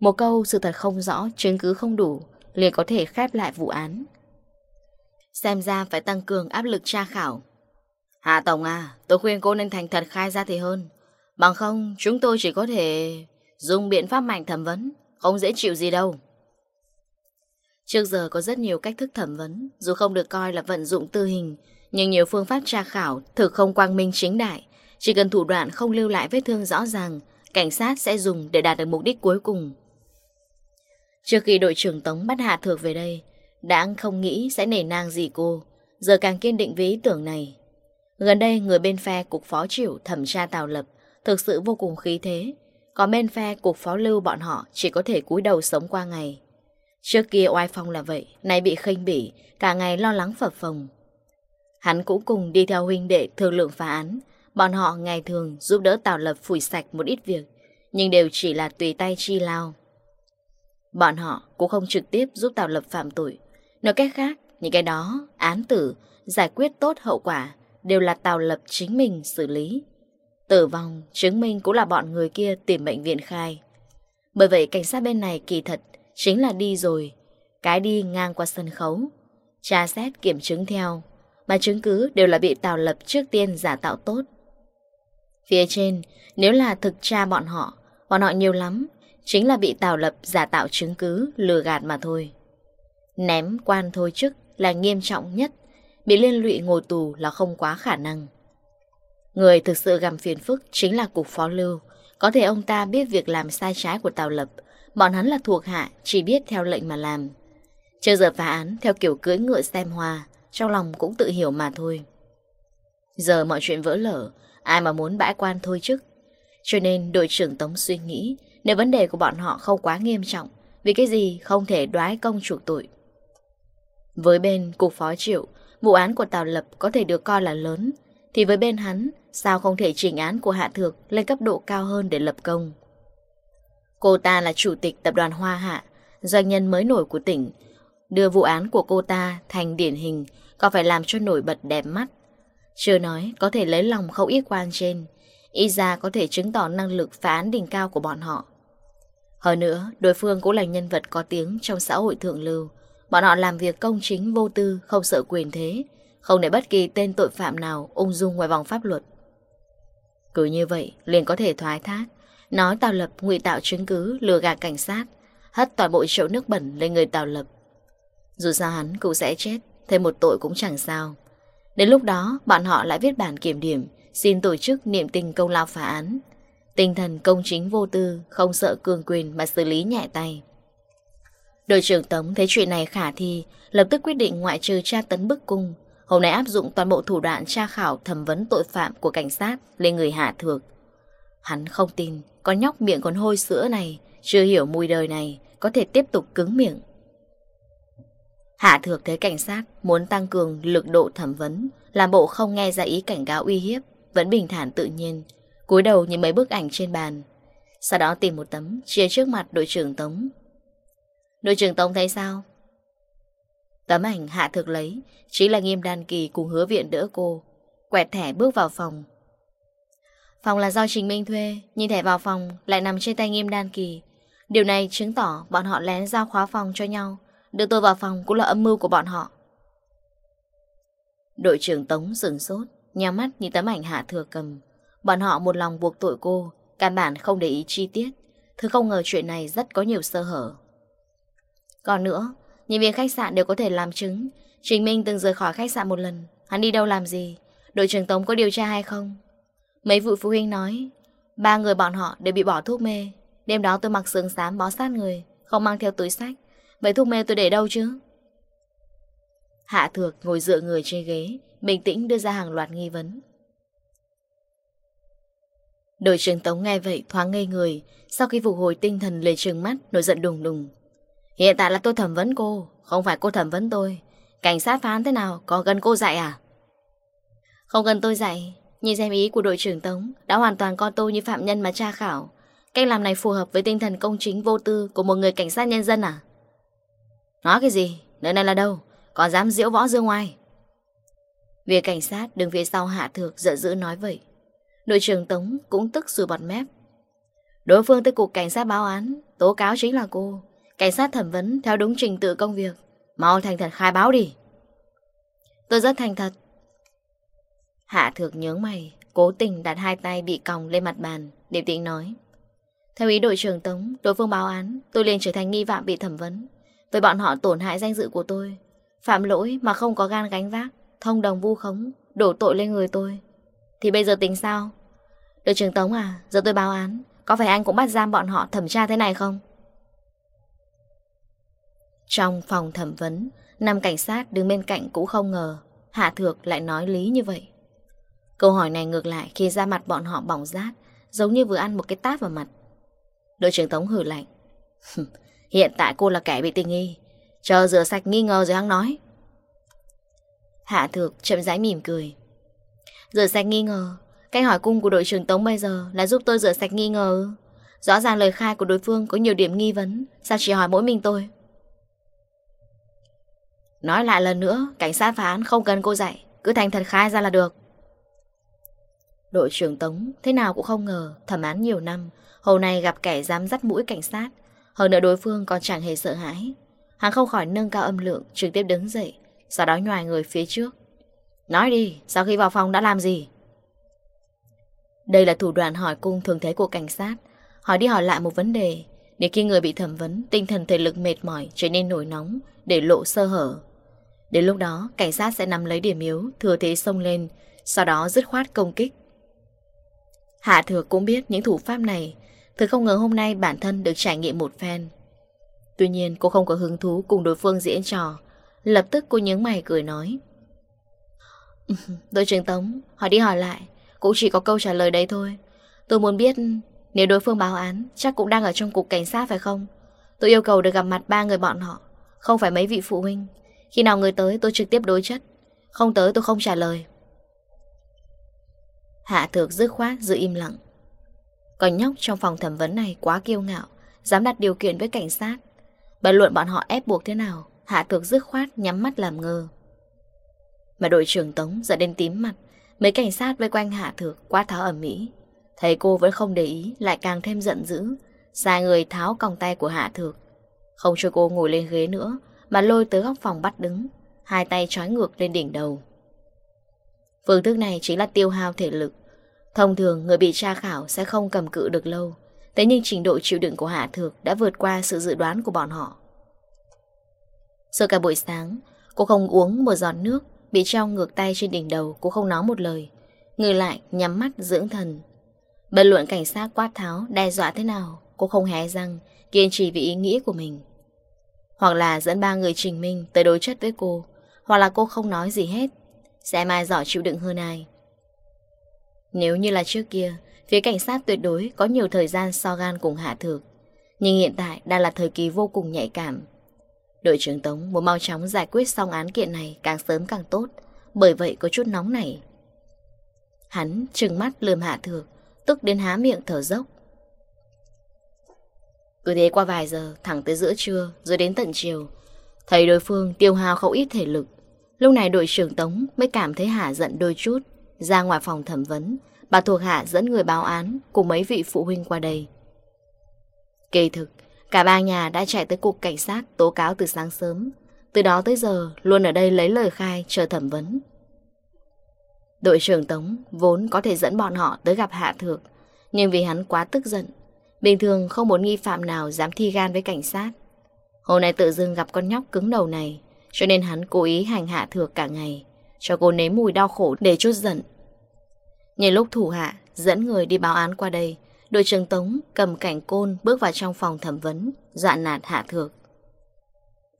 A: Một câu sự thật không rõ, chứng cứ không đủ, liền có thể khép lại vụ án. Xem ra phải tăng cường áp lực tra khảo. Hạ Tổng à, tôi khuyên cô nên thành thật khai ra thì hơn. Bằng không, chúng tôi chỉ có thể dùng biện pháp mạnh thẩm vấn, không dễ chịu gì đâu. Trước giờ có rất nhiều cách thức thẩm vấn, dù không được coi là vận dụng tư hình, nhưng nhiều phương pháp tra khảo thực không quang minh chính đại, chỉ cần thủ đoạn không lưu lại vết thương rõ ràng, cảnh sát sẽ dùng để đạt được mục đích cuối cùng. Trước khi đội trưởng Tống bắt Hạ Thược về đây, đã không nghĩ sẽ nể nang gì cô, giờ càng kiên định với ý tưởng này. Gần đây, người bên phe cục phó chịu thẩm tra Tào Lập thực sự vô cùng khí thế, còn bên phe cục phó lưu bọn họ chỉ có thể cúi đầu sống qua ngày. Trước kia oai phong là vậy, nay bị khinh bỉ, cả ngày lo lắng phập phồng. Hắn cũng cùng đi theo huynh đệ thương lượng phá án, Bọn họ ngày thường giúp đỡ Tào Lập phủi sạch một ít việc, nhưng đều chỉ là tùy tay chi lao. Bọn họ cũng không trực tiếp giúp Tào Lập phạm tội. Nói cách khác, những cái đó, án tử, giải quyết tốt hậu quả đều là Tào Lập chính mình xử lý. Tử vong, chứng minh cũng là bọn người kia tìm bệnh viện khai. Bởi vậy cảnh sát bên này kỳ thật chính là đi rồi, cái đi ngang qua sân khấu, tra xét kiểm chứng theo, mà chứng cứ đều là bị Tào Lập trước tiên giả tạo tốt. Phía trên, nếu là thực tra bọn họ, bọn họ nhiều lắm, chính là bị tạo lập giả tạo chứng cứ lừa gạt mà thôi. Ném quan thôi chức là nghiêm trọng nhất, bị liên lụy ngồi tù là không quá khả năng. Người thực sự gặm phiền phức chính là cục phó lưu, có thể ông ta biết việc làm sai trái của Tào Lập, bọn hắn là thuộc hạ, chỉ biết theo lệnh mà làm. Chưa giờ phá án theo kiểu cưỡi ngựa xem hoa, trong lòng cũng tự hiểu mà thôi. Giờ mọi chuyện vỡ lở, Ai mà muốn bãi quan thôi chức Cho nên đội trưởng Tống suy nghĩ, Nếu vấn đề của bọn họ không quá nghiêm trọng, Vì cái gì không thể đoái công chủ tội? Với bên cục phó triệu, Vụ án của Tào Lập có thể được coi là lớn, Thì với bên hắn, Sao không thể trình án của Hạ Thược Lên cấp độ cao hơn để lập công? Cô ta là chủ tịch tập đoàn Hoa Hạ, Doanh nhân mới nổi của tỉnh, Đưa vụ án của cô ta thành điển hình, Có phải làm cho nổi bật đẹp mắt? Chưa nói có thể lấy lòng không ít quan trên, Ít ra có thể chứng tỏ năng lực phá án đỉnh cao của bọn họ. Hơn nữa, đối phương cũng là nhân vật có tiếng trong xã hội thượng lưu. Bọn họ làm việc công chính vô tư, Không sợ quyền thế, Không để bất kỳ tên tội phạm nào ung dung ngoài vòng pháp luật. Cứ như vậy, liền có thể thoái thác. Nói Tào Lập ngụy tạo chứng cứ, lừa gạt cảnh sát, Hất toàn bộ chậu nước bẩn lên người Tào Lập. Dù sao hắn cũng sẽ chết, Thêm một tội cũng chẳng sao. Đến lúc đó, bọn họ lại viết bản kiểm điểm, xin tổ chức niệm tình công lao phá án. Tinh thần công chính vô tư, không sợ cường quyền mà xử lý nhẹ tay. Đội trưởng Tống thấy chuyện này khả thi, lập tức quyết định ngoại trừ tra tấn bức cung. Hôm nay áp dụng toàn bộ thủ đoạn tra khảo thẩm vấn tội phạm của cảnh sát lên người hạ thược. Hắn không tin, con nhóc miệng còn hôi sữa này, chưa hiểu mùi đời này, có thể tiếp tục cứng miệng. Hạ thược thấy cảnh sát muốn tăng cường lực độ thẩm vấn, làm bộ không nghe ra ý cảnh cáo uy hiếp, vẫn bình thản tự nhiên, cúi đầu nhìn mấy bức ảnh trên bàn. Sau đó tìm một tấm, chia trước mặt đội trưởng Tống. Đội trưởng Tống thấy sao? Tấm ảnh Hạ Thực lấy, chính là nghiêm đan kỳ cùng hứa viện đỡ cô. Quẹt thẻ bước vào phòng. Phòng là do Trình Minh thuê, nhìn thẻ vào phòng lại nằm trên tay nghiêm đan kỳ. Điều này chứng tỏ bọn họ lén giao khóa phòng cho nhau, Đưa tôi vào phòng cũng là âm mưu của bọn họ. Đội trưởng Tống sừng sốt, nhà mắt nhìn tấm ảnh Hạ Thừa cầm. Bọn họ một lòng buộc tội cô, căn bản không để ý chi tiết. Thứ không ngờ chuyện này rất có nhiều sơ hở. Còn nữa, nhân viên khách sạn đều có thể làm chứng. Trình Minh từng rời khỏi khách sạn một lần. Hắn đi đâu làm gì? Đội trưởng Tống có điều tra hay không? Mấy vụ phụ huynh nói, ba người bọn họ đều bị bỏ thuốc mê. Đêm đó tôi mặc sướng sám bó sát người, không mang theo túi sách. Vậy thuốc mê tôi để đâu chứ? Hạ thược ngồi dựa người trên ghế, bình tĩnh đưa ra hàng loạt nghi vấn. Đội trưởng Tống nghe vậy thoáng ngây người, sau khi phục hồi tinh thần lề trừng mắt, nổi giận đùng đùng. Hiện tại là tôi thẩm vấn cô, không phải cô thẩm vấn tôi. Cảnh sát phán thế nào, có gần cô dạy à? Không cần tôi dạy, nhìn xem ý của đội trưởng Tống đã hoàn toàn coi tôi như phạm nhân mà tra khảo. Cách làm này phù hợp với tinh thần công chính vô tư của một người cảnh sát nhân dân à? Nói cái gì? Nơi này là đâu? Còn dám diễu võ dương ngoài? Vì cảnh sát đứng phía sau hạ thược giận dữ nói vậy. Đội trưởng Tống cũng tức sùi bọt mép. Đối phương tới cục cảnh sát báo án, tố cáo chính là cô. Cảnh sát thẩm vấn theo đúng trình tự công việc. Mau thành thật khai báo đi. Tôi rất thành thật. Hạ thược nhớ mày, cố tình đặt hai tay bị còng lên mặt bàn, điệp tĩnh nói. Theo ý đội trưởng Tống, đối phương báo án, tôi liền trở thành nghi phạm bị thẩm vấn. Với bọn họ tổn hại danh dự của tôi, Phạm lỗi mà không có gan gánh vác, Thông đồng vu khống, Đổ tội lên người tôi. Thì bây giờ tính sao? Đội trưởng Tống à Giờ tôi báo án, Có phải anh cũng bắt giam bọn họ thẩm tra thế này không? Trong phòng thẩm vấn, Năm cảnh sát đứng bên cạnh cũng không ngờ Hạ Thược lại nói lý như vậy. Câu hỏi này ngược lại Khi ra mặt bọn họ bỏng rát, Giống như vừa ăn một cái tát vào mặt. Đội trưởng Tống hử lạnh. Hiện tại cô là kẻ bị tình nghi. Chờ rửa sạch nghi ngờ rồi hắn nói. Hạ thược chậm rãi mỉm cười. Rửa sạch nghi ngờ. Cách hỏi cung của đội trưởng Tống bây giờ Là giúp tôi rửa sạch nghi ngờ Rõ ràng lời khai của đối phương có nhiều điểm nghi vấn. Sao chỉ hỏi mỗi mình tôi? Nói lại lần nữa, Cảnh sát phán không cần cô dạy. Cứ thành thật khai ra là được. Đội trưởng Tống thế nào cũng không ngờ, Thẩm án nhiều năm. Hầu này gặp kẻ dám dắt mũi cảnh sát hơn nữa đối phương còn chẳng hề sợ hãi. Hắn không khỏi nâng cao âm lượng Trực tiếp đứng dậy Sau đó nhòi người phía trước. Nói đi, sau khi vào phòng đã làm gì? Đây là thủ đoạn hỏi cung thường thế của cảnh sát. Hỏi đi hỏi lại một vấn đề. Để khi người bị thẩm vấn Tinh thần thể lực mệt mỏi trở nên nổi nóng Để lộ sơ hở. Đến lúc đó cảnh sát sẽ nắm lấy điểm yếu Thừa thế xông lên Sau đó dứt khoát công kích. Hạ thừa cũng biết những thủ pháp này Thật không ngờ hôm nay bản thân được trải nghiệm một phen. Tuy nhiên cô không có hứng thú cùng đối phương diễn trò. Lập tức cô nhớ mày cười nói. Đội trưởng Tống, hỏi đi hỏi lại. Cũng chỉ có câu trả lời đấy thôi. Tôi muốn biết nếu đối phương báo án chắc cũng đang ở trong cục cảnh sát phải không? Tôi yêu cầu được gặp mặt ba người bọn họ. Không phải mấy vị phụ huynh. Khi nào người tới tôi trực tiếp đối chất. Không tới tôi không trả lời. Hạ thược dứt khoát giữ im lặng. Còn nhóc trong phòng thẩm vấn này quá kiêu ngạo, dám đặt điều kiện với cảnh sát. Bất luận bọn họ ép buộc thế nào, Hạ Cực dứt khoát nhắm mắt làm ngơ. Mà đội trưởng Tống giận đến tím mặt, mấy cảnh sát vây quanh Hạ Thược quá tháo ẩm mỹ. Thấy cô vẫn không để ý, lại càng thêm giận dữ, sai người tháo còng tay của Hạ Thược. Không cho cô ngồi lên ghế nữa, mà lôi tới góc phòng bắt đứng, hai tay trói ngược lên đỉnh đầu. Phương thức này chính là tiêu hao thể lực, Thông thường, người bị tra khảo sẽ không cầm cự được lâu. Thế nhưng trình độ chịu đựng của Hạ Thược đã vượt qua sự dự đoán của bọn họ. Sau cả buổi sáng, Cô không uống một giọt nước, Bị treo ngược tay trên đỉnh đầu, Cô không nói một lời. Ngược lại nhắm mắt dưỡng thần. Bất luận cảnh sát quát tháo, đe dọa thế nào, Cô không hé răng, Kiên trì vì ý nghĩa của mình. Hoặc là dẫn ba người trình minh tới đối chất với cô, Hoặc là cô không nói gì hết, sẽ mai giỏi chịu đựng hơn ai. Nếu như là trước kia, phía cảnh sát tuyệt đối có nhiều thời gian so gan cùng hạ thược. Nhưng hiện tại đang là thời kỳ vô cùng nhạy cảm. Đội trưởng Tống muốn mau chóng giải quyết xong án kiện này càng sớm càng tốt, bởi vậy có chút nóng này. Hắn trừng mắt lườm hạ thược, tức đến há miệng thở dốc. Cứ thế qua vài giờ, thẳng tới giữa trưa, rồi đến tận chiều. Thấy đối phương tiêu hao không ít thể lực. Lúc này đội trưởng Tống mới cảm thấy hạ giận đôi chút. Ra ngoài phòng thẩm vấn, bà thuộc hạ dẫn người báo án cùng mấy vị phụ huynh qua đây. Kỳ thực, cả ba nhà đã chạy tới cục cảnh sát tố cáo từ sáng sớm. Từ đó tới giờ, luôn ở đây lấy lời khai chờ thẩm vấn. Đội trưởng Tống vốn có thể dẫn bọn họ tới gặp Hạ Thược, nhưng vì hắn quá tức giận, bình thường không muốn nghi phạm nào dám thi gan với cảnh sát. Hôm nay tự dưng gặp con nhóc cứng đầu này, cho nên hắn cố ý hành Hạ Thược cả ngày. Cho cô nếm mùi đau khổ để chút giận. Nhìn lúc thủ hạ Dẫn người đi báo án qua đây, Đội trưởng Tống cầm cảnh côn Bước vào trong phòng thẩm vấn Dọa nạt hạ thược.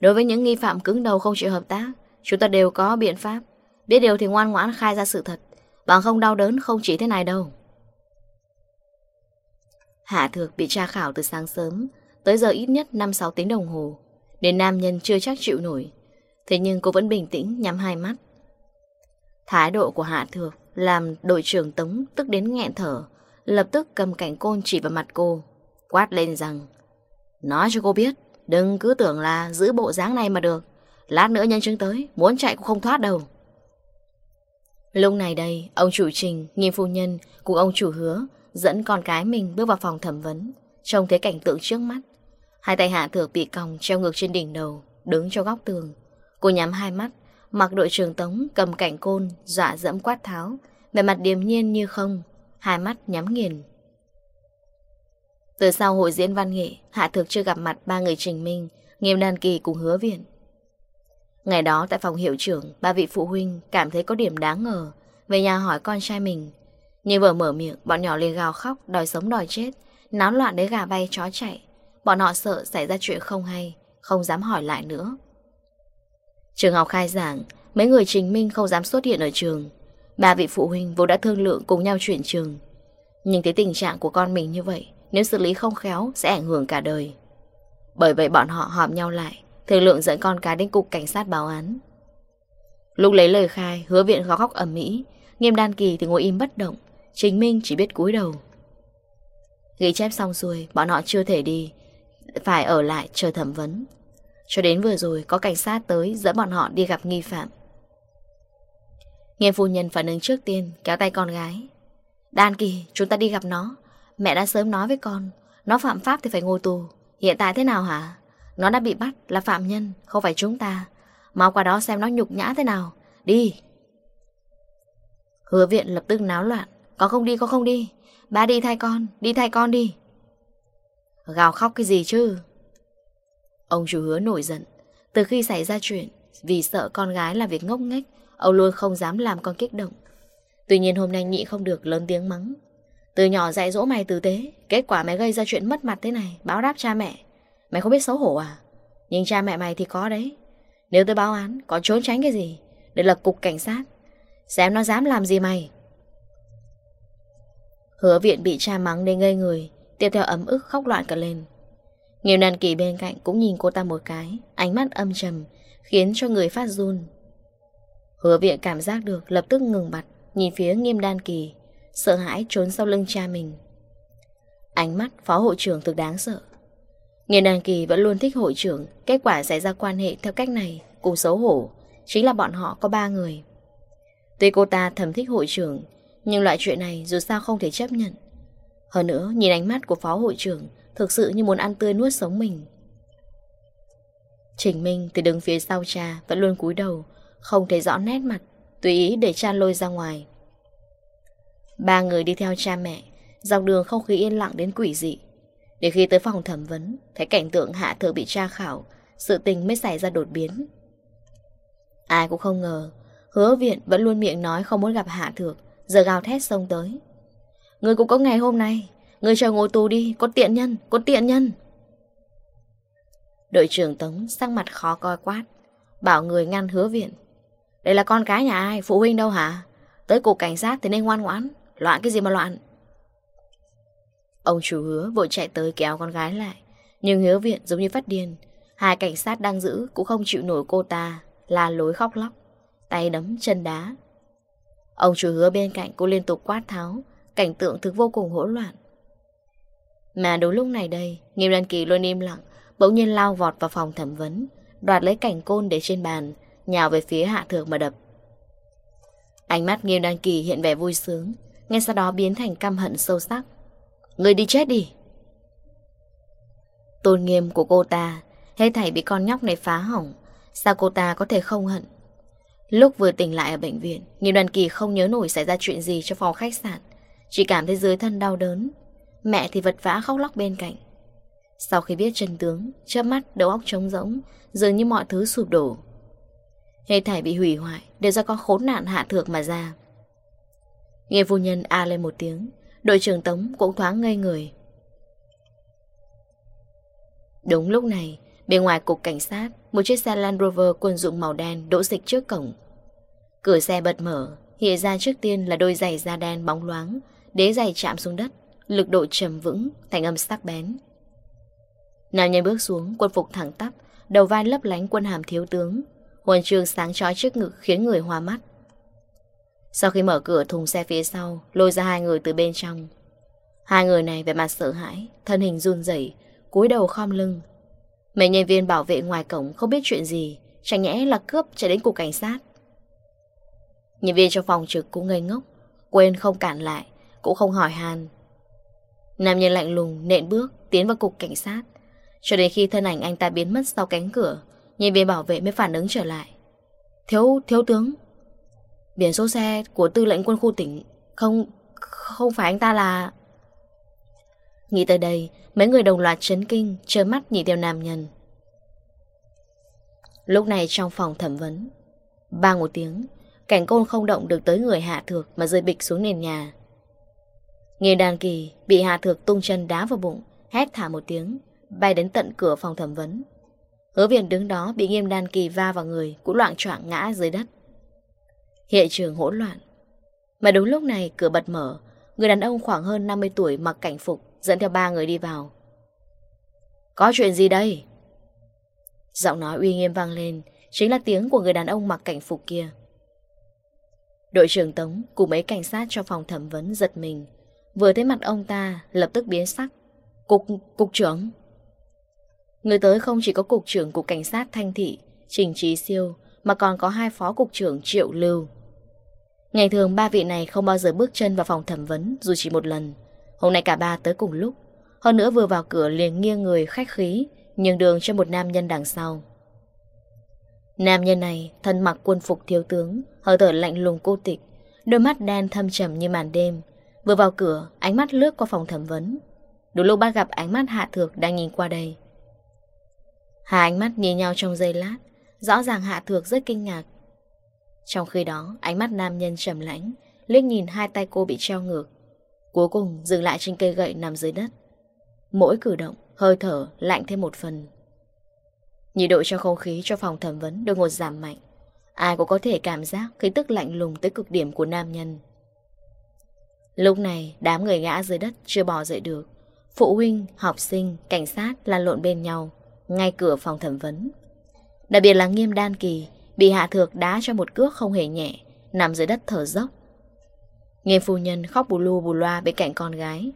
A: Đối với những nghi phạm cứng đầu không chịu hợp tác, Chúng ta đều có biện pháp. Biết điều thì ngoan ngoãn khai ra sự thật, Bằng không đau đớn không chỉ thế này đâu. Hạ thược bị tra khảo từ sáng sớm, Tới giờ ít nhất 5-6 tiếng đồng hồ Để nam nhân chưa chắc chịu nổi. Thế nhưng cô vẫn bình tĩnh nhắm hai mắt. Thái độ của Hạ Thược làm đội trưởng Tống tức đến nghẹn thở, lập tức cầm cảnh côn chỉ vào mặt cô, quát lên rằng Nói cho cô biết, đừng cứ tưởng là giữ bộ dáng này mà được, lát nữa nhân chứng tới, muốn chạy cũng không thoát đâu. Lúc này đây, ông chủ trình, nghiêm phu nhân cùng ông chủ hứa dẫn con cái mình bước vào phòng thẩm vấn, trông thấy cảnh tượng trước mắt. Hai tay hạ thược bị còng treo ngược trên đỉnh đầu, đứng cho góc tường. Cô nhắm hai mắt, Mặc đội trường Tống cầm cảnh côn, Dọa dẫm quát tháo. Về mặt điềm nhiên như không, Hai mắt nhắm nghiền. Từ sau hội diễn văn nghệ, Hạ Thực chưa gặp mặt ba người trình minh, Nghiêm đàn kỳ cùng hứa viện. Ngày đó tại phòng hiệu trưởng, Ba vị phụ huynh cảm thấy có điểm đáng ngờ, Về nhà hỏi con trai mình. Nhưng vừa mở miệng, bọn nhỏ liền gào khóc, Đòi sống đòi chết, Náo loạn đến gà bay chó chạy. Bọn họ sợ xảy ra chuyện không hay, Không dám hỏi lại nữa. Trường học khai giảng, mấy người Trình Minh không dám xuất hiện ở trường. Ba vị phụ huynh vốn đã thương lượng cùng nhau chuyển trường. Nhưng thấy tình trạng của con mình như vậy, nếu xử lý không khéo sẽ ảnh hưởng cả đời. Bởi vậy bọn họ họp nhau lại, thương lượng dẫn con cái đến cục cảnh sát báo án. Lúc lấy lời khai, hứa viện gó khóc ẩm mỹ, nghiêm đan kỳ thì ngồi im bất động, Trình Minh chỉ biết cúi đầu. Ghi chép xong xuôi, bọn họ chưa thể đi, phải ở lại chờ thẩm vấn. Cho đến vừa rồi có cảnh sát tới dẫn bọn họ đi gặp nghi phạm. Nghe phu nhân phản ứng trước tiên kéo tay con gái. Đan kỳ, chúng ta đi gặp nó. Mẹ đã sớm nói với con, nó phạm pháp thì phải ngồi tù. Hiện tại thế nào hả? Nó đã bị bắt là phạm nhân, không phải chúng ta. Mau qua đó xem nó nhục nhã thế nào. Đi. Hứa viện lập tức náo loạn. Có không đi, có không đi. Ba đi thay con, đi thay con đi. Gào khóc cái gì chứ? Ông chủ hứa nổi giận. Từ khi xảy ra chuyện, vì sợ con gái làm việc ngốc nghếch, ông luôn không dám làm con kích động. Tuy nhiên hôm nay nhị không được lớn tiếng mắng. Từ nhỏ dạy dỗ mày tử tế, kết quả mày gây ra chuyện mất mặt thế này, báo đáp cha mẹ. Mày không biết xấu hổ à? Nhưng cha mẹ mày thì có đấy. Nếu tôi báo án, có trốn tránh cái gì? Đây là cục cảnh sát. Xem nó dám làm gì mày. Hứa viện bị cha mắng nên ngây người, tiếp theo ấm ức khóc loạn cả lên. Nghiêu nan kỳ bên cạnh cũng nhìn cô ta một cái, Ánh mắt âm trầm, Khiến cho người phát run. Hứa viện cảm giác được, lập tức ngừng bặt Nhìn phía nghiêm đan kỳ, Sợ hãi trốn sau lưng cha mình. Ánh mắt phó hội trưởng thực đáng sợ. Nghiên đàn kỳ vẫn luôn thích hội trưởng, Kết quả xảy ra quan hệ theo cách này Cùng xấu hổ, Chính là bọn họ có ba người. Tuy cô ta thầm thích hội trưởng, Nhưng loại chuyện này dù sao không thể chấp nhận. Hơn nữa, nhìn ánh mắt của phó hội trưởng Thực sự như muốn ăn tươi nuốt sống mình. Trình Minh thì đứng phía sau cha, Vẫn luôn cúi đầu, Không thấy rõ nét mặt, Tùy ý để cha lôi ra ngoài. Ba người đi theo cha mẹ, Dọc đường không khí yên lặng đến quỷ dị. Để khi tới phòng thẩm vấn, Thấy cảnh tượng hạ thượng bị tra khảo, Sự tình mới xảy ra đột biến. Ai cũng không ngờ, Hứa viện vẫn luôn miệng nói không muốn gặp hạ thược, Giờ gào thét xông tới. Người cũng có ngày hôm nay Người chờ ngồi tù đi, có tiện nhân, có tiện nhân. Đội trưởng Tống sắc mặt khó coi quát, bảo người ngăn hứa viện. Đây là con cái nhà ai, phụ huynh đâu hả? Tới cục cảnh sát thì nên ngoan ngoãn, loạn cái gì mà loạn. Ông chủ hứa vội chạy tới kéo con gái lại, nhưng hứa viện giống như phát điên. Hai cảnh sát đang giữ cũng không chịu nổi cô ta, la lối khóc lóc, tay đấm chân đá. Ông chủ hứa bên cạnh cô liên tục quát tháo, cảnh tượng thực vô cùng hỗn loạn. Mà đúng lúc này đây, Nghiêm Lan Kỳ luôn im lặng, bỗng nhiên lao vọt vào phòng thẩm vấn, đoạt lấy cảnh côn để trên bàn, nhào về phía Hạ thượng mà đập. Ánh mắt Nghiêm Lan Kỳ hiện vẻ vui sướng, ngay sau đó biến thành căm hận sâu sắc. Người đi chết đi! Tôn nghiêm của cô ta, hết thảy bị con nhóc này phá hỏng, sao cô ta có thể không hận? Lúc vừa tỉnh lại ở bệnh viện, Nghiêm Đoàn Kỳ không nhớ nổi xảy ra chuyện gì cho phòng khách sạn. Chỉ cảm thấy dưới thân đau đớn, Mẹ thì vật vã khóc lóc bên cạnh. Sau khi biết chân tướng, Chớp mắt đầu óc trống rỗng, Dường như mọi thứ sụp đổ. Hệ thải bị hủy hoại Đều do con khốn nạn hạ thược mà ra. Nghe phu nhân a lên một tiếng, Đội trưởng Tống cũng thoáng ngây người. Đúng lúc này, Bên ngoài cục cảnh sát, Một chiếc xe Land Rover quân dụng màu đen Đỗ dịch trước cổng. Cửa xe bật mở, Hiện ra trước tiên là đôi giày da đen bóng loáng, Đế giày chạm xuống đất. Lực độ trầm vững, thành âm sắc bén. Nam nhân bước xuống, quân phục thẳng tắp, đầu vai lấp lánh quân hàm thiếu tướng. Huần trường sáng chói trước ngực khiến người hoa mắt. Sau khi mở cửa thùng xe phía sau, lôi ra hai người từ bên trong. Hai người này về mặt sợ hãi, thân hình run rẩy, cúi đầu khom lưng. Mấy nhân viên bảo vệ ngoài cổng không biết chuyện gì, chẳng nhẽ là cướp chạy đến cục cảnh sát. Nhân viên trong phòng trực cũng ngây ngốc, quên không cản lại, cũng không hỏi Hàn Nam nhân lạnh lùng nện bước tiến vào cục cảnh sát. Cho đến khi thân ảnh anh ta biến mất sau cánh cửa Nhân viên bảo vệ mới phản ứng trở lại. Thiếu, thiếu tướng Biển số xe của tư lệnh quân khu tỉnh Không, không phải anh ta là Nghĩ tới đây Mấy người đồng loạt chấn kinh Trơ mắt nhìn theo nam nhân. Lúc này trong phòng thẩm vấn Bang một tiếng Cảnh côn không động được tới người hạ thược Mà rơi bịch xuống nền nhà. Nghe đàn kỳ bị Hà Thược tung chân đá vào bụng, hét thả một tiếng, bay đến tận cửa phòng thẩm vấn. Hứa viện đứng đó bị nghiêm đàn kỳ va vào người, cũng loạn choạng ngã dưới đất. Hiện trường hỗn loạn. Mà đúng lúc này cửa bật mở, người đàn ông khoảng hơn 50 tuổi mặc cảnh phục, dẫn theo ba người đi vào. Có chuyện gì đây? Giọng nói uy nghiêm vang lên, chính là tiếng của người đàn ông mặc cảnh phục kia. Đội trưởng Tống cùng mấy cảnh sát cho phòng thẩm vấn giật mình, Vừa thấy mặt ông ta lập tức biến sắc Cục, cục trưởng Người tới không chỉ có cục trưởng cục cảnh sát Thanh Thị Trình Trí Siêu Mà còn có hai phó cục trưởng Triệu Lưu Ngày thường ba vị này không bao giờ bước chân vào phòng thẩm vấn dù chỉ một lần. Hôm nay cả ba tới cùng lúc. Hơn nữa vừa vào cửa liền nghiêng người khách khí, nhường đường cho một nam nhân đằng sau. Nam nhân này thân mặc quân phục thiếu tướng, hơi thở lạnh lùng cô tịch, đôi mắt đen thâm trầm như màn đêm, Vừa vào cửa, ánh mắt lướt qua phòng thẩm vấn. Đúng lúc bác gặp ánh mắt Hạ Thược đang nhìn qua đây. Hai ánh mắt nhìn nhau trong giây lát, rõ ràng Hạ Thược rất kinh ngạc. Trong khi đó, ánh mắt nam nhân trầm lãnh, liếc nhìn hai tay cô bị treo ngược. Cuối cùng dừng lại trên cây gậy nằm dưới đất. Mỗi cử động, hơi thở lạnh thêm một phần. Nhiệt độ cho không khí cho phòng thẩm vấn đột ngột giảm mạnh. Ai cũng có thể cảm giác khí tức lạnh lùng tới cực điểm của nam nhân. Lúc này, đám người ngã dưới đất chưa bò dậy được. Phụ huynh, học sinh, cảnh sát lan lộn bên nhau, ngay cửa phòng thẩm vấn. Đặc biệt là nghiêm đan kỳ, bị hạ thược đá cho một cước không hề nhẹ, nằm dưới đất thở dốc. Nghiêm phu nhân khóc bù lu bù loa bên cạnh con gái.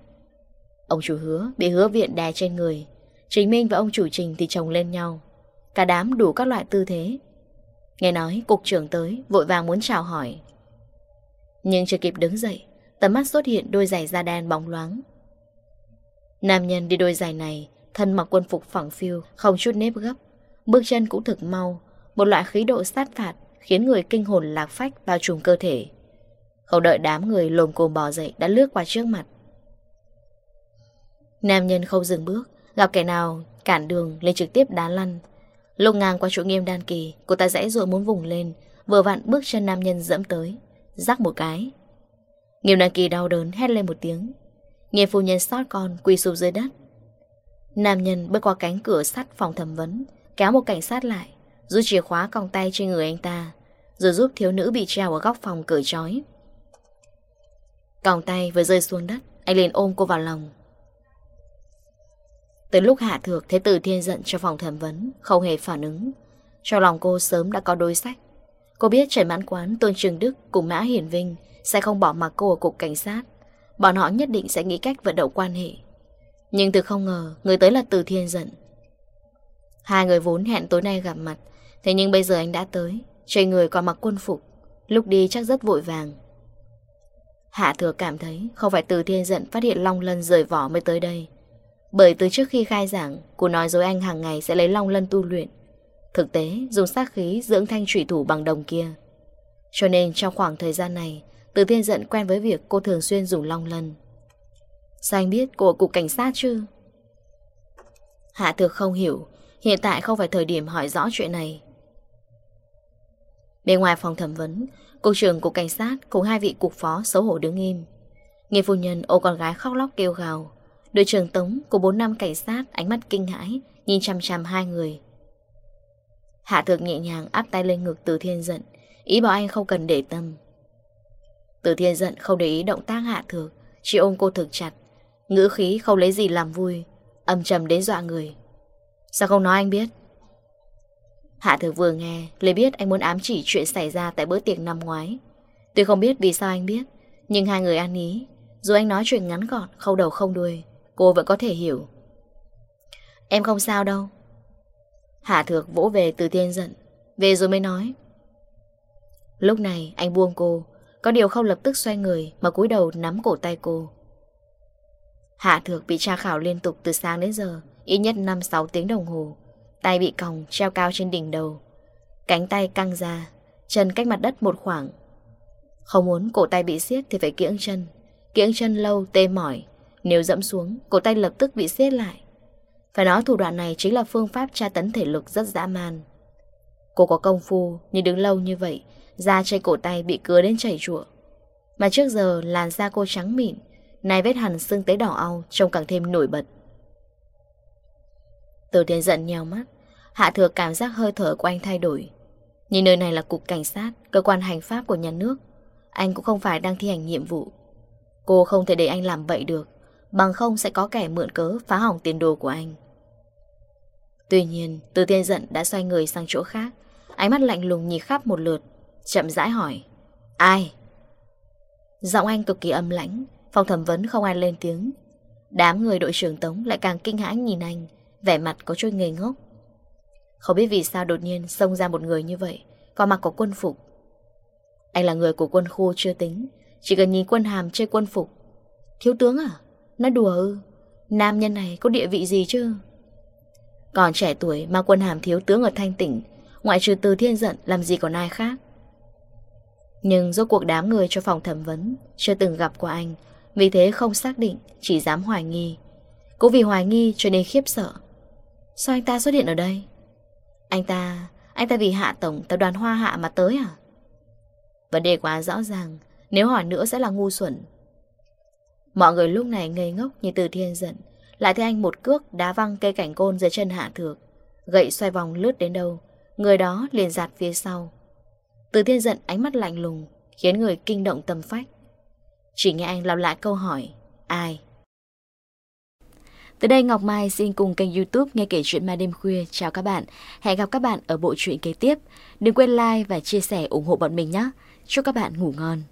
A: Ông chủ hứa bị hứa viện đè trên người. Chính Minh và ông chủ trình thì chồng lên nhau. Cả đám đủ các loại tư thế. Nghe nói cục trưởng tới, vội vàng muốn chào hỏi. Nhưng chưa kịp đứng dậy, tầm mắt xuất hiện đôi giày da đen bóng loáng. Nam nhân đi đôi giày này, thân mặc quân phục phẳng phiu, không chút nếp gấp. Bước chân cũng thực mau, một loại khí độ sát phạt khiến người kinh hồn lạc phách bao trùm cơ thể. Không đợi đám người lồm cồm bò dậy đã lướt qua trước mặt. Nam nhân không dừng bước, gặp kẻ nào cản đường lên trực tiếp đá lăn. lục ngang qua chỗ nghiêm đan kỳ, cô ta dãy ruộng muốn vùng lên, vừa vặn bước chân nam nhân dẫm tới, rắc một cái. Nghiêm Đăng Kỳ đau đớn hét lên một tiếng. Nghiêm phu nhân sót con quỳ sụp dưới đất. Nam nhân bước qua cánh cửa sắt phòng thẩm vấn, kéo một cảnh sát lại, rút chìa khóa còng tay trên người anh ta, rồi giúp thiếu nữ bị treo ở góc phòng cởi trói. Còng tay vừa rơi xuống đất, anh liền ôm cô vào lòng. Từ lúc hạ thược Thế tử thiên giận cho phòng thẩm vấn Không hề phản ứng Trong lòng cô sớm đã có đối sách Cô biết Trần Mãn Quán, Tôn Trường Đức cùng Mã Hiển Vinh sẽ không bỏ mặc cô ở cục cảnh sát. Bọn họ nhất định sẽ nghĩ cách vận động quan hệ. Nhưng từ không ngờ, Người tới là từ thiên giận Hai người vốn hẹn tối nay gặp mặt, Thế nhưng bây giờ anh đã tới Trên người còn mặc quân phục, Lúc đi chắc rất vội vàng. Hạ thừa cảm thấy Không phải từ thiên giận phát hiện Long Lân rời vỏ mới tới đây. Bởi từ trước khi khai giảng, Cô nói dối anh hàng ngày sẽ lấy Long Lân tu luyện. Thực tế, dùng sát khí dưỡng thanh trụy thủ bằng đồng kia. Cho nên trong khoảng thời gian này từ thiên giận quen với việc cô thường xuyên dùng long lân. Sao anh biết cô ở cục cảnh sát chứ? Hạ thực không hiểu, Hiện tại không phải thời điểm hỏi rõ chuyện này. Bên ngoài phòng thẩm vấn, Cục trưởng cục cảnh sát cùng hai vị cục phó xấu hổ đứng im. Nghe phu nhân ô con gái khóc lóc kêu gào. Đội trưởng Tống của bốn năm cảnh sát ánh mắt kinh hãi, Nhìn chằm chằm hai người. Hạ thược nhẹ nhàng áp tay lên ngực từ thiên giận, Ý bảo anh không cần để tâm. Từ thiên giận không để ý động tác hạ thược, Chỉ ôm cô thực chặt. Ngữ khí không lấy gì làm vui, Âm trầm đến dọa người. Sao không nói anh biết? Hạ thược vừa nghe Lấy biết anh muốn ám chỉ chuyện xảy ra Tại bữa tiệc năm ngoái. Tuy không biết vì sao anh biết, Nhưng hai người ăn ý, Dù anh nói chuyện ngắn gọn Không đầu không đuôi, Cô vẫn có thể hiểu. Em không sao đâu. Hạ thược vỗ về từ thiên giận Về rồi mới nói. Lúc này anh buông cô có điều không lập tức xoay người Mà cúi đầu nắm cổ tay cô. Hạ thược bị tra khảo liên tục từ sáng đến giờ, Ít nhất 5-6 tiếng đồng hồ. Tay bị còng treo cao trên đỉnh đầu. Cánh tay căng ra, Chân cách mặt đất một khoảng. Không muốn cổ tay bị siết thì phải kiễng chân. Kiễng chân lâu tê mỏi. Nếu dẫm xuống, cổ tay lập tức bị siết lại. Phải nói thủ đoạn này chính là phương pháp tra tấn thể lực rất dã man. Cô có công phu Nhưng đứng lâu như vậy Da trên cổ tay bị cứa đến chảy rụa. Mà trước giờ làn da cô trắng mịn Nay vết hẳn sưng tế đỏ au Trông càng thêm nổi bật. Từ thiên giận nhèo mắt Hạ thừa cảm giác hơi thở của anh thay đổi. Nhìn nơi này là cục cảnh sát Cơ quan hành pháp của nhà nước Anh cũng không phải đang thi hành nhiệm vụ. Cô không thể để anh làm vậy được Bằng không sẽ có kẻ mượn cớ Phá hỏng tiền đồ của anh. Tuy nhiên, Từ Thiên giận đã xoay người sang chỗ khác, ánh mắt lạnh lùng nhìn khắp một lượt, chậm rãi hỏi, Ai? Giọng anh cực kỳ âm lãnh Phòng thẩm vấn không ai lên tiếng Đám người đội trưởng Tống lại càng kinh hãi nhìn anh, Vẻ mặt có chút ngây ngốc Không biết vì sao đột nhiên xông ra một người như vậy, Có mặc có quân phục Anh là người của quân khu chưa tính, Chỉ cần nhìn quân hàm chơi quân phục Thiếu tướng à? Nói đùa ư? Nam nhân này có địa vị gì chứ? Còn trẻ tuổi mà quân hàm thiếu tướng ở Thanh Tỉnh Ngoại trừ từ thiên giận, làm gì còn ai khác nhưng rốt cuộc đám người cho phòng thẩm vấn Chưa từng gặp qua anh, Vì thế không xác định, Chỉ dám hoài nghi. Cũng vì hoài nghi cho nên khiếp sợ. Sao anh ta xuất hiện ở đây? Anh ta Anh ta vì hạ tổng, tập đoàn hoa hạ mà tới à? Vấn đề quá rõ ràng, Nếu hỏi nữa sẽ là ngu xuẩn. Mọi người lúc này ngây ngốc như từ thiên giận, Lại thấy anh một cước đá văng cây cảnh côn dưới chân hạ thược. Gậy xoay vòng lướt đến đâu, Người đó liền giạt phía sau từ thiên giận ánh mắt lạnh lùng Khiến người kinh động tâm phách. Chỉ nghe anh lặp lại câu hỏi, Ai? Từ đây Ngọc Mai xin cùng kênh youtube Nghe kể chuyện mai đêm khuya. Chào các bạn, Hẹn gặp các bạn ở bộ truyện kế tiếp. Đừng quên like và chia sẻ ủng hộ bọn mình nhé. Chúc các bạn ngủ ngon.